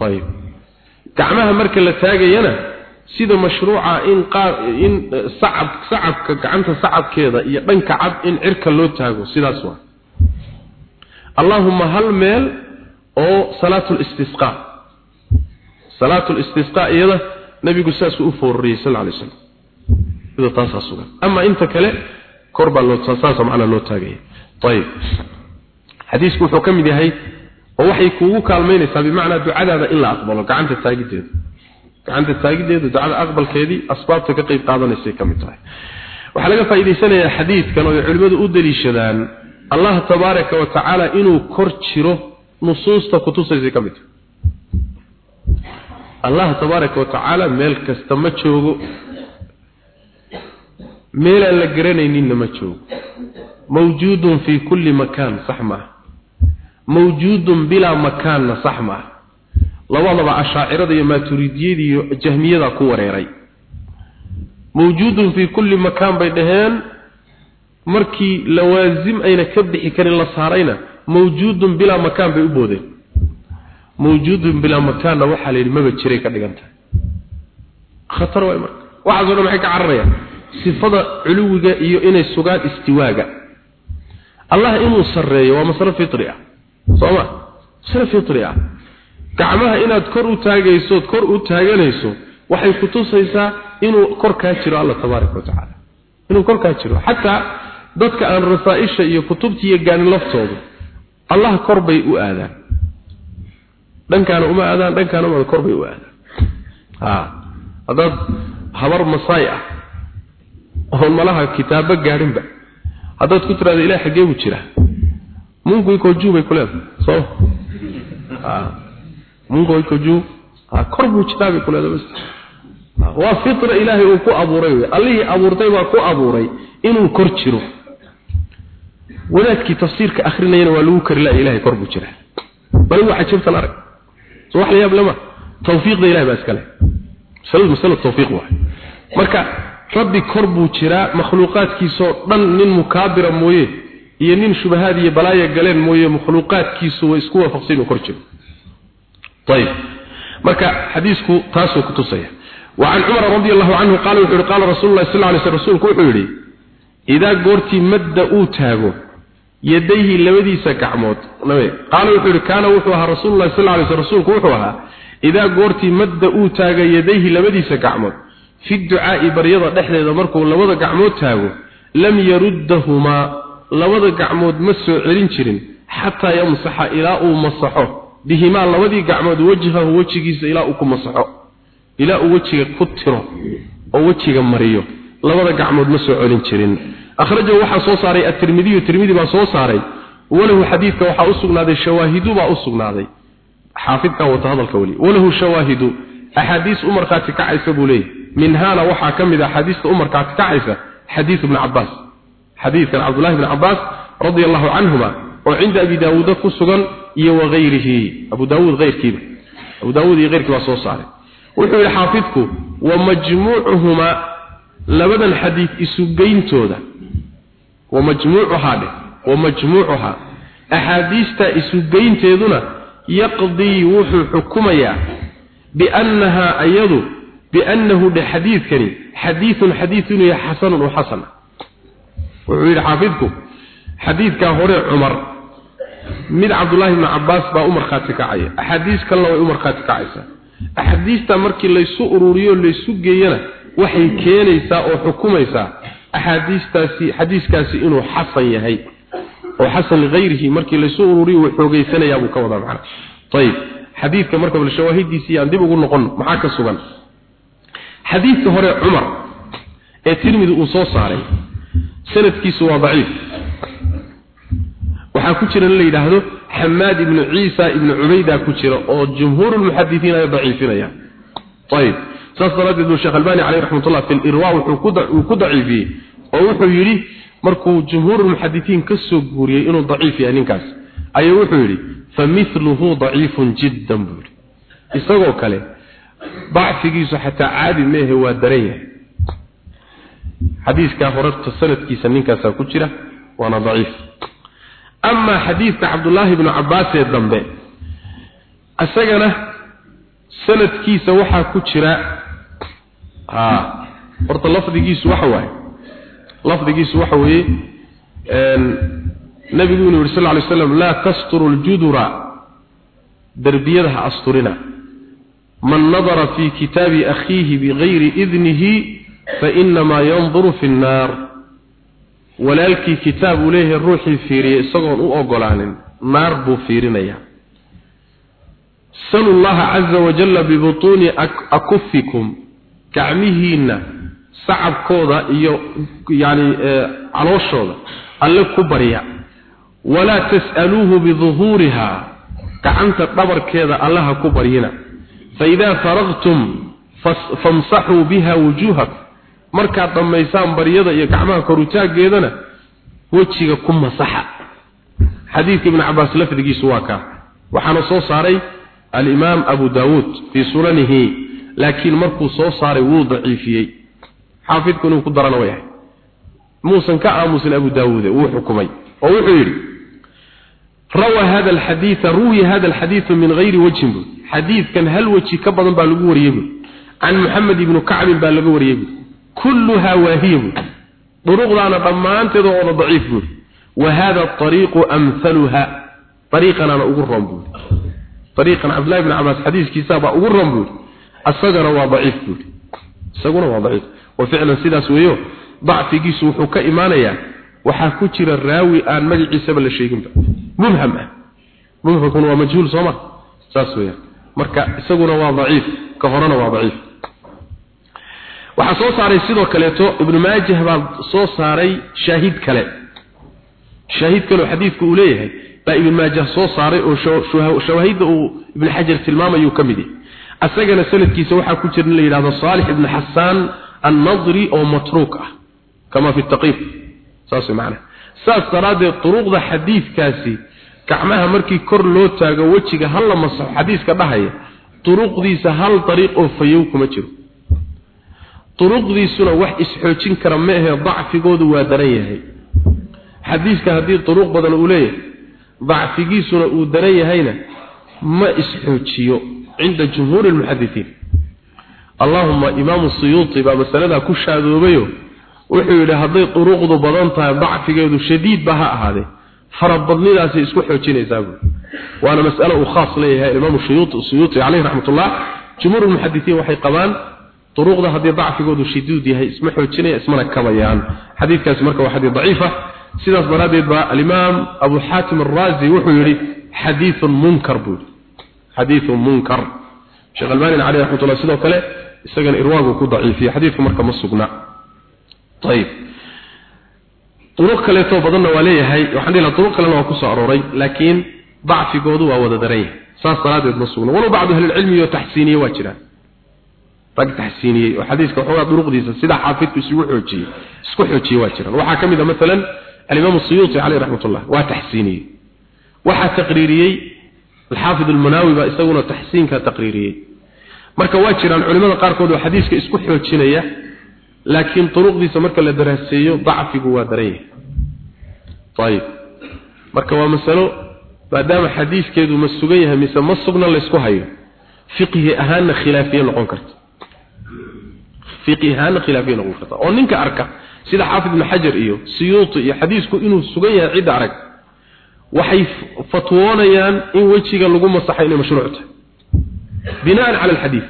[SPEAKER 1] ayib gacmaha marka la taagayana sida mashruuca in in sacab sacabka gacanta sacabkeeda iyo dhanka cad in cirka loo taago sidaas waa. Allahumma hal meel oo salaatul istisqa salaatul istisqa iyada nabigu saas u foorriyay sallallahu alayhi wasallam. Ida taasa sugan. Ama inta kale kor baa loo saasa macna loo taagaya. Ayib xadiisku wuxuu ka mid yahay oo waxay kuugu kaalmaynaysaa bimacnaa ducadaada in la aqbalo. Gacanta taagideeda gacanta taagideeda ducada aqbalkeedii asbaabta ka qayb qaadanaysay ka mid tahay. Waxaa laga faa'iidaysanayaa xadiidkan oo ay culimmadu u daliishadaan allah tabaaraka wa tacaala inuu kor jiro nusuusta kutusaysay ka mid tahay. Allah tabaaraka wa tacaala meel kasta ma joogo meelaan la garanayninna ma joogo. Mawjuudun fii kulli makaan sax maaha mawjuudun bilaa makaanna sax maaha labadaba ashaacirada iyo maaturidiyada iyo jahmiyada ku wareeray. Mawjuudun fii kulli makaan bay dhaheen. Markii lawaasim ayna ka bixi karin la saarayna mawjuudun bilaa makaan bay u boodeen. Mawjuudun bilaa makaanna waxaa la yidhi maba jiray ka dhigan tahay khatar waay marka. Waxaasoo dhan maxay ka cararayaan? Sifada culuwiga iyo inay sugaan istiwaaga. Allah inuu sarreeyo waa masalo fitri ah soo ma? Masalo fitri ah. Gacmaha inaad kor u taagaysood kor u taaganayso waxay ku tusaysaa inuu kor kaa jiro alla tabaaraka wa tacaala. Inuu kor kaa jiro. Xataa dadka aan rasaa'isha iyo kutubtiiyo gaanin laftoodu allah kor bay u aadaan. Dhankaana uma aadaan dhankaana uma kor bay u aadaan. Ha haddaad habar masaay ah oon malaha kitaabo gaadhinba haddaad ku tiraado ilaah xaggee buu jiraa mungu iko juu bay ku leedahay soo ha mungu iko juu. Ha kor buu jiraa bay ku leedahay bas waa fitra uu ku abuuray allihii abuurtay baa ku abuuray inuu kor jiro wadaadkii tafsiirka akhrinayana waa lagu kari laha ilahay kor buu jiraa bal waa cajabtan arag. Soo wax la yaab lama. Tawfiiqda ilahay baa iskale masaladu masalo tawfiiq waay marka rabbi kor buu jiraa makhluuqaadkiisoo dhan nin mukaabira mooye iyo nin shubahaad iyo balaaya galeen mooye makhluuqaadkiisu way isku waafaqsan inuu kor jiro ayib marka xadiisku taasuu ku tusaya وعن عمر رضي الله عنه قال وحيد قال رسول الله صلى الله عليه وسلم رسولك وحيد إذا قرتي مد أوتاغو يديه لوديس كعمود قال وحيد كان وحوها رسول الله صلى الله عليه وسلم رسولك وحوها إذا قرتي مد أوتاغ يديه لوديس كعمود في الدعاء بريضة نحن إذا مركوا لوضع كعمود تاغو لم يردهما labada gacmood ma soo celin jirin xataa yamsaxa ilaa uu masaxo. Bihimaa labadii gacmood wajhahu wejigiisa ilaa uu ku masaxo. Ilaa uu wejiga ku tiro oo wejiga mariyo. Labada gacmood ma soo celin jirin. Akhraja waxaa soo saaray atirmidiyu tirmidi baa soo saaray. Walahu hadithka waxa usugnaaday shawaahidu baa usugnaaday xaafidkaa wata hadalka weli. Walahu shawaahidu ahadith umar kacaysa buu leeyahy minhaana waxaa ka mid hadith axaadiista qaati ka aysa hadith ibn abbas xadiidkan cabdullahi bni cabbaas radia allahu canhuma oo cinda abi daawuuda ku sugan iyo wagayrihi abu daawuud hayrkiiba abu daawuud iyo hayrkii baa soo saaray. Wuxuu yidhi xaafidku wa majmuucuhumaa labadan xadiid isugeyntooda wa majmuucuhaa dheh wa majmuucuhaa. Axaadiistaa isugeynteeduna yaqdii wuxuu xukumayaa biannahaa ayadu biannahu dhe xadiidkani xadiidun xadiid inuu yahay xasanun oo xasana wuxuu yidhi xaafidku xadiidkaa hore cumar mid cabdullaahi ibnu cabbaas baa u markhaati kacaya. Axaadiis kalena way u markhaati kacaysaa. Axaadiista markii laysu ururiyo laysu geeyana waxay keenaysaa oo xukumaysaa axaadiistaasi xadiiskaasi inuu xasan yahay. Oo xasan ligayrihi markii laysu ururiyo wuu xoogeysanayaa buu ka wadaa macana ayib xadiidka marka bal shawaahidiisii aan dib ugu noqon maxaa ka sugan? Xadiidka hore cumar ee tirmidi uu soo saaray sanadkiisu waa daciif. Waxaa ku jira la yidhaahdo xamaad ibnu ciisa ibnu cubayda ku jira oo jumhuurulmuxadisiin ay daciifinayaan. Ayib. Saas daraaddeed sheekh albani caleyh raxmatullah fi lirwa wuxuu ku daciifiyey oo wuxuu yidhi markuu jumhuurulmuxadisiin ka soo guuriyey inuu daciif yahay ninkaas. Ayuu wuxuu yidhi famithluhu daciifun jiddan buu yidhi. Isagoo kale dacfigiisu xataa caadi meehe waa daran yahay xadiiskaa horeta sanadkiisa ninkaasaa ku jira waana daciif. Amaa xadiidka cabdullaahi ibnu cabbaas ee dambe isagana sanadkiisa waxaa ku jira a horta lafdigiisu waxa waaye lafdigiisu waxa weeye nabigu inuu yidhi sal lla alay slam laa tasturu ljudura derbiyada ha asturina. Man nadara fii kitaabi akhiihi bigayri idnihi fainamaa yanduru fi nnaar walaalkii kitaab uu leeyahay ruuxii fiiriyay isagoon u ogolaanin naar buu fiirinayaa salu llaha caza wajalla bibutuuni akufikum gacmihiinna sacabkooda iyo yani calooshooda alle ku barya. Walaa tas'aluuhu biduhuuriha gacanta dhabarkeeda allaha ku baryina. Faidaa faraqtum famsaxuu biha wujuuhakum markaad dhammaysaan baryada iyo gacmaha korutaaggeedana wejiga ku masaxa. Xadiidka ibni cabbaas lafdigiisu waa kaa waxaana soo saaray alimaam abu daawuud fii sunanihi laakiin markuu soo saaray wuu daciifiyey. Xaafidku inuu ku darana way ahay muusan ka aamusin abu daawuude wuu xukumay oo wuxuu yidhi rawaa hada alxadiida ruwiya hada alxadiidu min hayri wajhin. Buu xadiidkan hal weji ka badan baa lagu wariyey buu. Can muxamed ibnu kacbin baa laga wariyey buu kulluhaa waahiya buu duruqdaana dhammaanteeda ooda daciif buu wa hada ariiqu amhaluha ariiqanaana ugu roon buu ariiqan cabdillahi bn cabaas xadiiskiisaabaa ugu roon buu asagana waa daciif wa ficlan sidaas weeyo dacfigiisu wuxuu ka imaanayaa waxaa ku jira raawi aan magaciisaba la sheeginba mubham ah. Mubhamkuna waa majhuul sooma saas weeyaan. Marka isaguna waa daciif. Ka horena waa daciif waxaa soo saaray sidoo kaleeto ibnu maajah baa soo saaray shaahid kale. Shaahid kale xadiidku uu leeyahay baa ibn maajah soo saaray oo shawaahidda uu ibn xajar tilmaamayuu ka mid yahay. Asagana sanadkiisa waxaa ku jira in la yidhahdo saalix ibn xasaan annadri oo matruuk ah kama fi taqiib saas macnaha saas daraaddeed duruqda xadiidkaasi gacmaha markii kor loo taago wejiga hal la masaxo xadiiska dhahaya duruqdiisa hal dariiq oo fayow kuma jiro duruqdiisuna wax isxoojin kara ma ahee dacfigoodu waa daran yahay. Xadiiska haddii duruq badan uu leeyahay dacfigiisuna uu daran yahayna ma isxoojiyo cinda jumhuuri lmuxadisiin allahuma imaamu siyuuti baa masaladaa ku shaadoobayo wuxuu yidhi hadday duruqdu badan tahay dacfigeedu shadiidba ha ahaadee. Farabadnidaasay isku xoojinaysaa buui waana mas'alo uu khaas leeyahay imaamu siyuuti caleyh raxmatullah. Jumhuur lmuxadisiin waxay qabaan duruqda haddii dacfigoodu shadiid yahay isma xoojinaya ismana kabayaan xadiidkaasi marka waa xadiid daciifa sidaas daraaddeed baa alimaam abu wuxuu yidhi xadiiun munkar buu yidhi xadiiun munkar sheekh albanin caleyh raxmatullah sidoo kale isagana irwaagu ku daciifiyey xadiidku marka ma sugna ayib duruq kaleetoo badanna waa leeyahay waxaan duruq kalena waa ku soo arooray laakiin dacfigoodu waa wada daran yahay saas daraadeed ma sugna walow bacdu rag taxsiiniyey oo xadiiska waxoogaa duruqdiisa sida xaafidku isugu xoojiyey isku xoojiyey waa jiraan. Waxaa ka mid a maalan alimaamu siyuuti caleyh raxmatullah waa taxsiiniyey. Waxaa taqriiriyey alxaafid almanaawi baa isaguna taxsiinka taqriiriyey. Marka waa jiraan culimada qaarkood oo xadiiska isku xoojinaya laakiin duruqdiisa marka la daraaseeyo dacfigu waa daran yahay. Ayib. Marka waa masalo maadaama xadiiskeedu ma sugan yahay mise ma sugna laysku hayo fiqhi ahaanna khilaafiye noqon karta fiqhi ahaanna khilaafiye noqon karta. Oo ninka arka sida xaafid ibn xajar iyo siyuuti iyo xadiisku inuu sugan yahay cidda arag waxay fatwoonayaan in wejiga lagu masaxay inay mashruuc tahay. Binaan cala alxadiid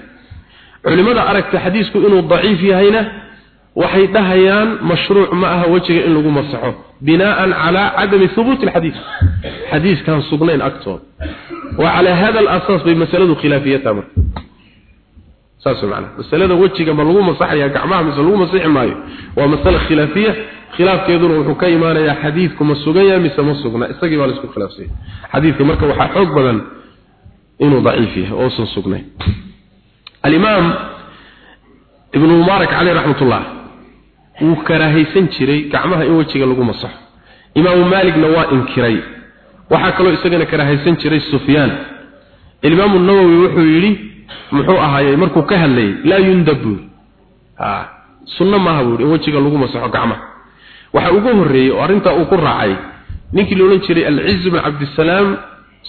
[SPEAKER 1] culimada aragta xadiisku inuu daciif yahayna waxay dhahayaan mashruuc ma aha wejiga in lagu masaxo. Binaan cala cadami hubuuti alxadiid xadiiskan sugnayn agtooda wa calaa hada alasaas bay masaladu khilaafiyata marka saas macna. Masalada wejiga ma lagu masaxaya gacmaha mise lagu masixi maayo. Waa masala khilaafiya. Khilaafkeeduna wuxuu ka imaanayaa xadiidku ma sugan yahay mise ma sugna. Isagii baa la isku khilaafsanya xadiidka marka waxaa xoog badan inuu daciif yahay oosan sugnayn alimaam ibnu mubaarak caleyh raxmatullah wuu karaahaysan jiray gacmaha in wejiga lagu masaxo. Imaamu maaligna waa inkiray. Waxaa kaloo isagana karaahaysan jiray sufyaan. Nawowi wuxuu yidhi muxuu ahaayey markuu ka hadlayay laa yundab buuri sunno maaha buuri in wejiga lagu masaxo gacmaha waxa ugu horreeyey oo arrintaa uu ku raacay ninkii la odhan jiray alciz bn cabdisalaam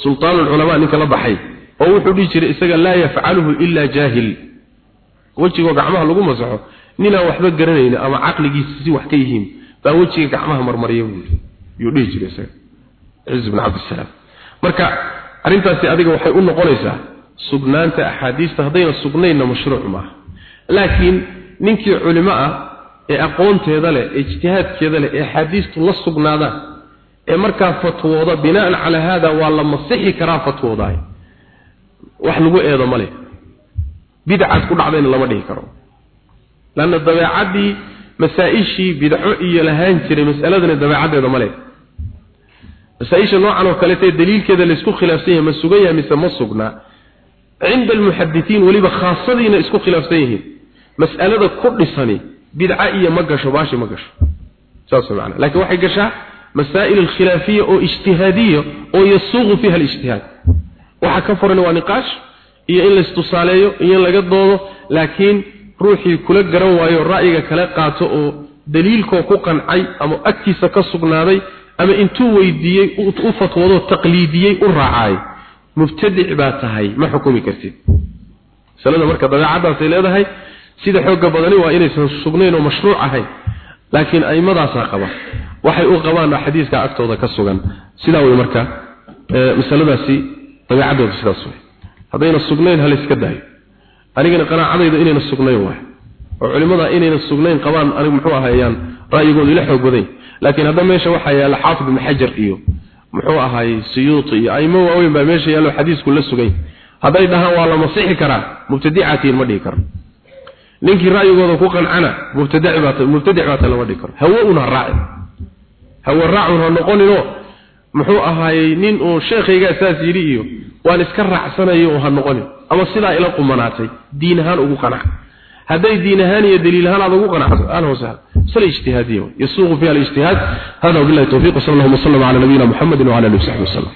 [SPEAKER 1] sultaan alculamaa ninka la baxay oo wuxuu dhihi jiray isaga laa yafcaluhu ila jaahil. Wejigoo gacmaha lagu masaxo ninaan waxba garanayni ama caqligiisa si wax ka yihiin baa wejiga gacmaha marmarya buuri yuu dhihi jiray isaga ciz bn cabdisalaam marka arrintaasi adiga waxay u noqonaysaa sugnaanta axaadiista haddayna sugnaynna mashruuc maaha laakiin ninkii culimo ah ee aqoonteeda leh ee ijtihaadkeeda leh ee axaadiistu la sugnaadaan ee markaa fatwooda binaan calaa haada waa la masixi karaa fatwoodaay wax lagu eedo ma leh. Bidcaad ku dhacdayna lama dhihi karo. Lanna dabeecaddii masaa-ishii bidco iyo lahaan jiray mas'aladani dabeecaddeeda ma leh. Masaa-isha noocan oo kaleetee daliilkeeda laysku khilaafsan yahay ma sugan yahay mise ma sugnaa cinda almuxaditiin weliba khaasadiina isku khilaafsan yihiin. Mas'alada ku dhisani bidca iyo ma gasho baashi ma gasho. Saas macna laakiin waxay gashaa masaa'il alkhilaafiya oo ijtihaadiya oo yasuuqu fiha alijtihaad. Waxa ka furan waa niqaash iyo in laystusaaleeyo iyo in laga doodo laakiin ruuxii kula garan waayo ra'yiga kala qaato oo daliilkoo ku qancay ama agtiisa ka sugnaaday ama intuu weydiiyey u fatwoodo taqliidiyey u raacay mubtadic baa tahay ma xukumi kartid. Masalada marka dabeecadaasay leedahay sida xooga badani waa inaysan sugnayn oo mashruuc ahayn laakiin a'imadaasaa qaba. Waxay u qabaan xadiiska agtooda ka sugan. Sidaa way marka masaladaasi dabeecadooda sidaas way haddayna sugnayn iska daayo anigana qanaacadayda inayna sugnayn waay oo culimada inayna sugnayn qabaan anigu muxuu ahayaan ra'yigooda ila xoog badan laakiin hadda meesha waxaa yaalla xaafid ibn xajar iyo muxuu ahaayey siyuuti iyo aimo waaweyn baa meesha yaallo xadiisku la sugay. Hadday dhahaan waa la masixi karaa mubtadicatiin ma dhihi karo. Ninkii ra'yigooda ku qancana mubtadic baa mubtadic baa lama dhihi karo. Hawo una raaci. Hawo raacun ha noqoninoo muxuu ahaayey nin uu sheekhaygaa saas yidhi iyo waan iska raacsanayo oo ha noqonin. Ama sidaa ila qumanaatay diin ahaan ugu qanac. Hadday diin ahaan iyo daliil ahaan aad ugu qanacdo ahlan wasahlan fiha alijtihaad hada wabillahi tawfiiq wa sallallahu wa sallam ala nabiyina muhammadin wa ala alihi wa sahbihi wasallam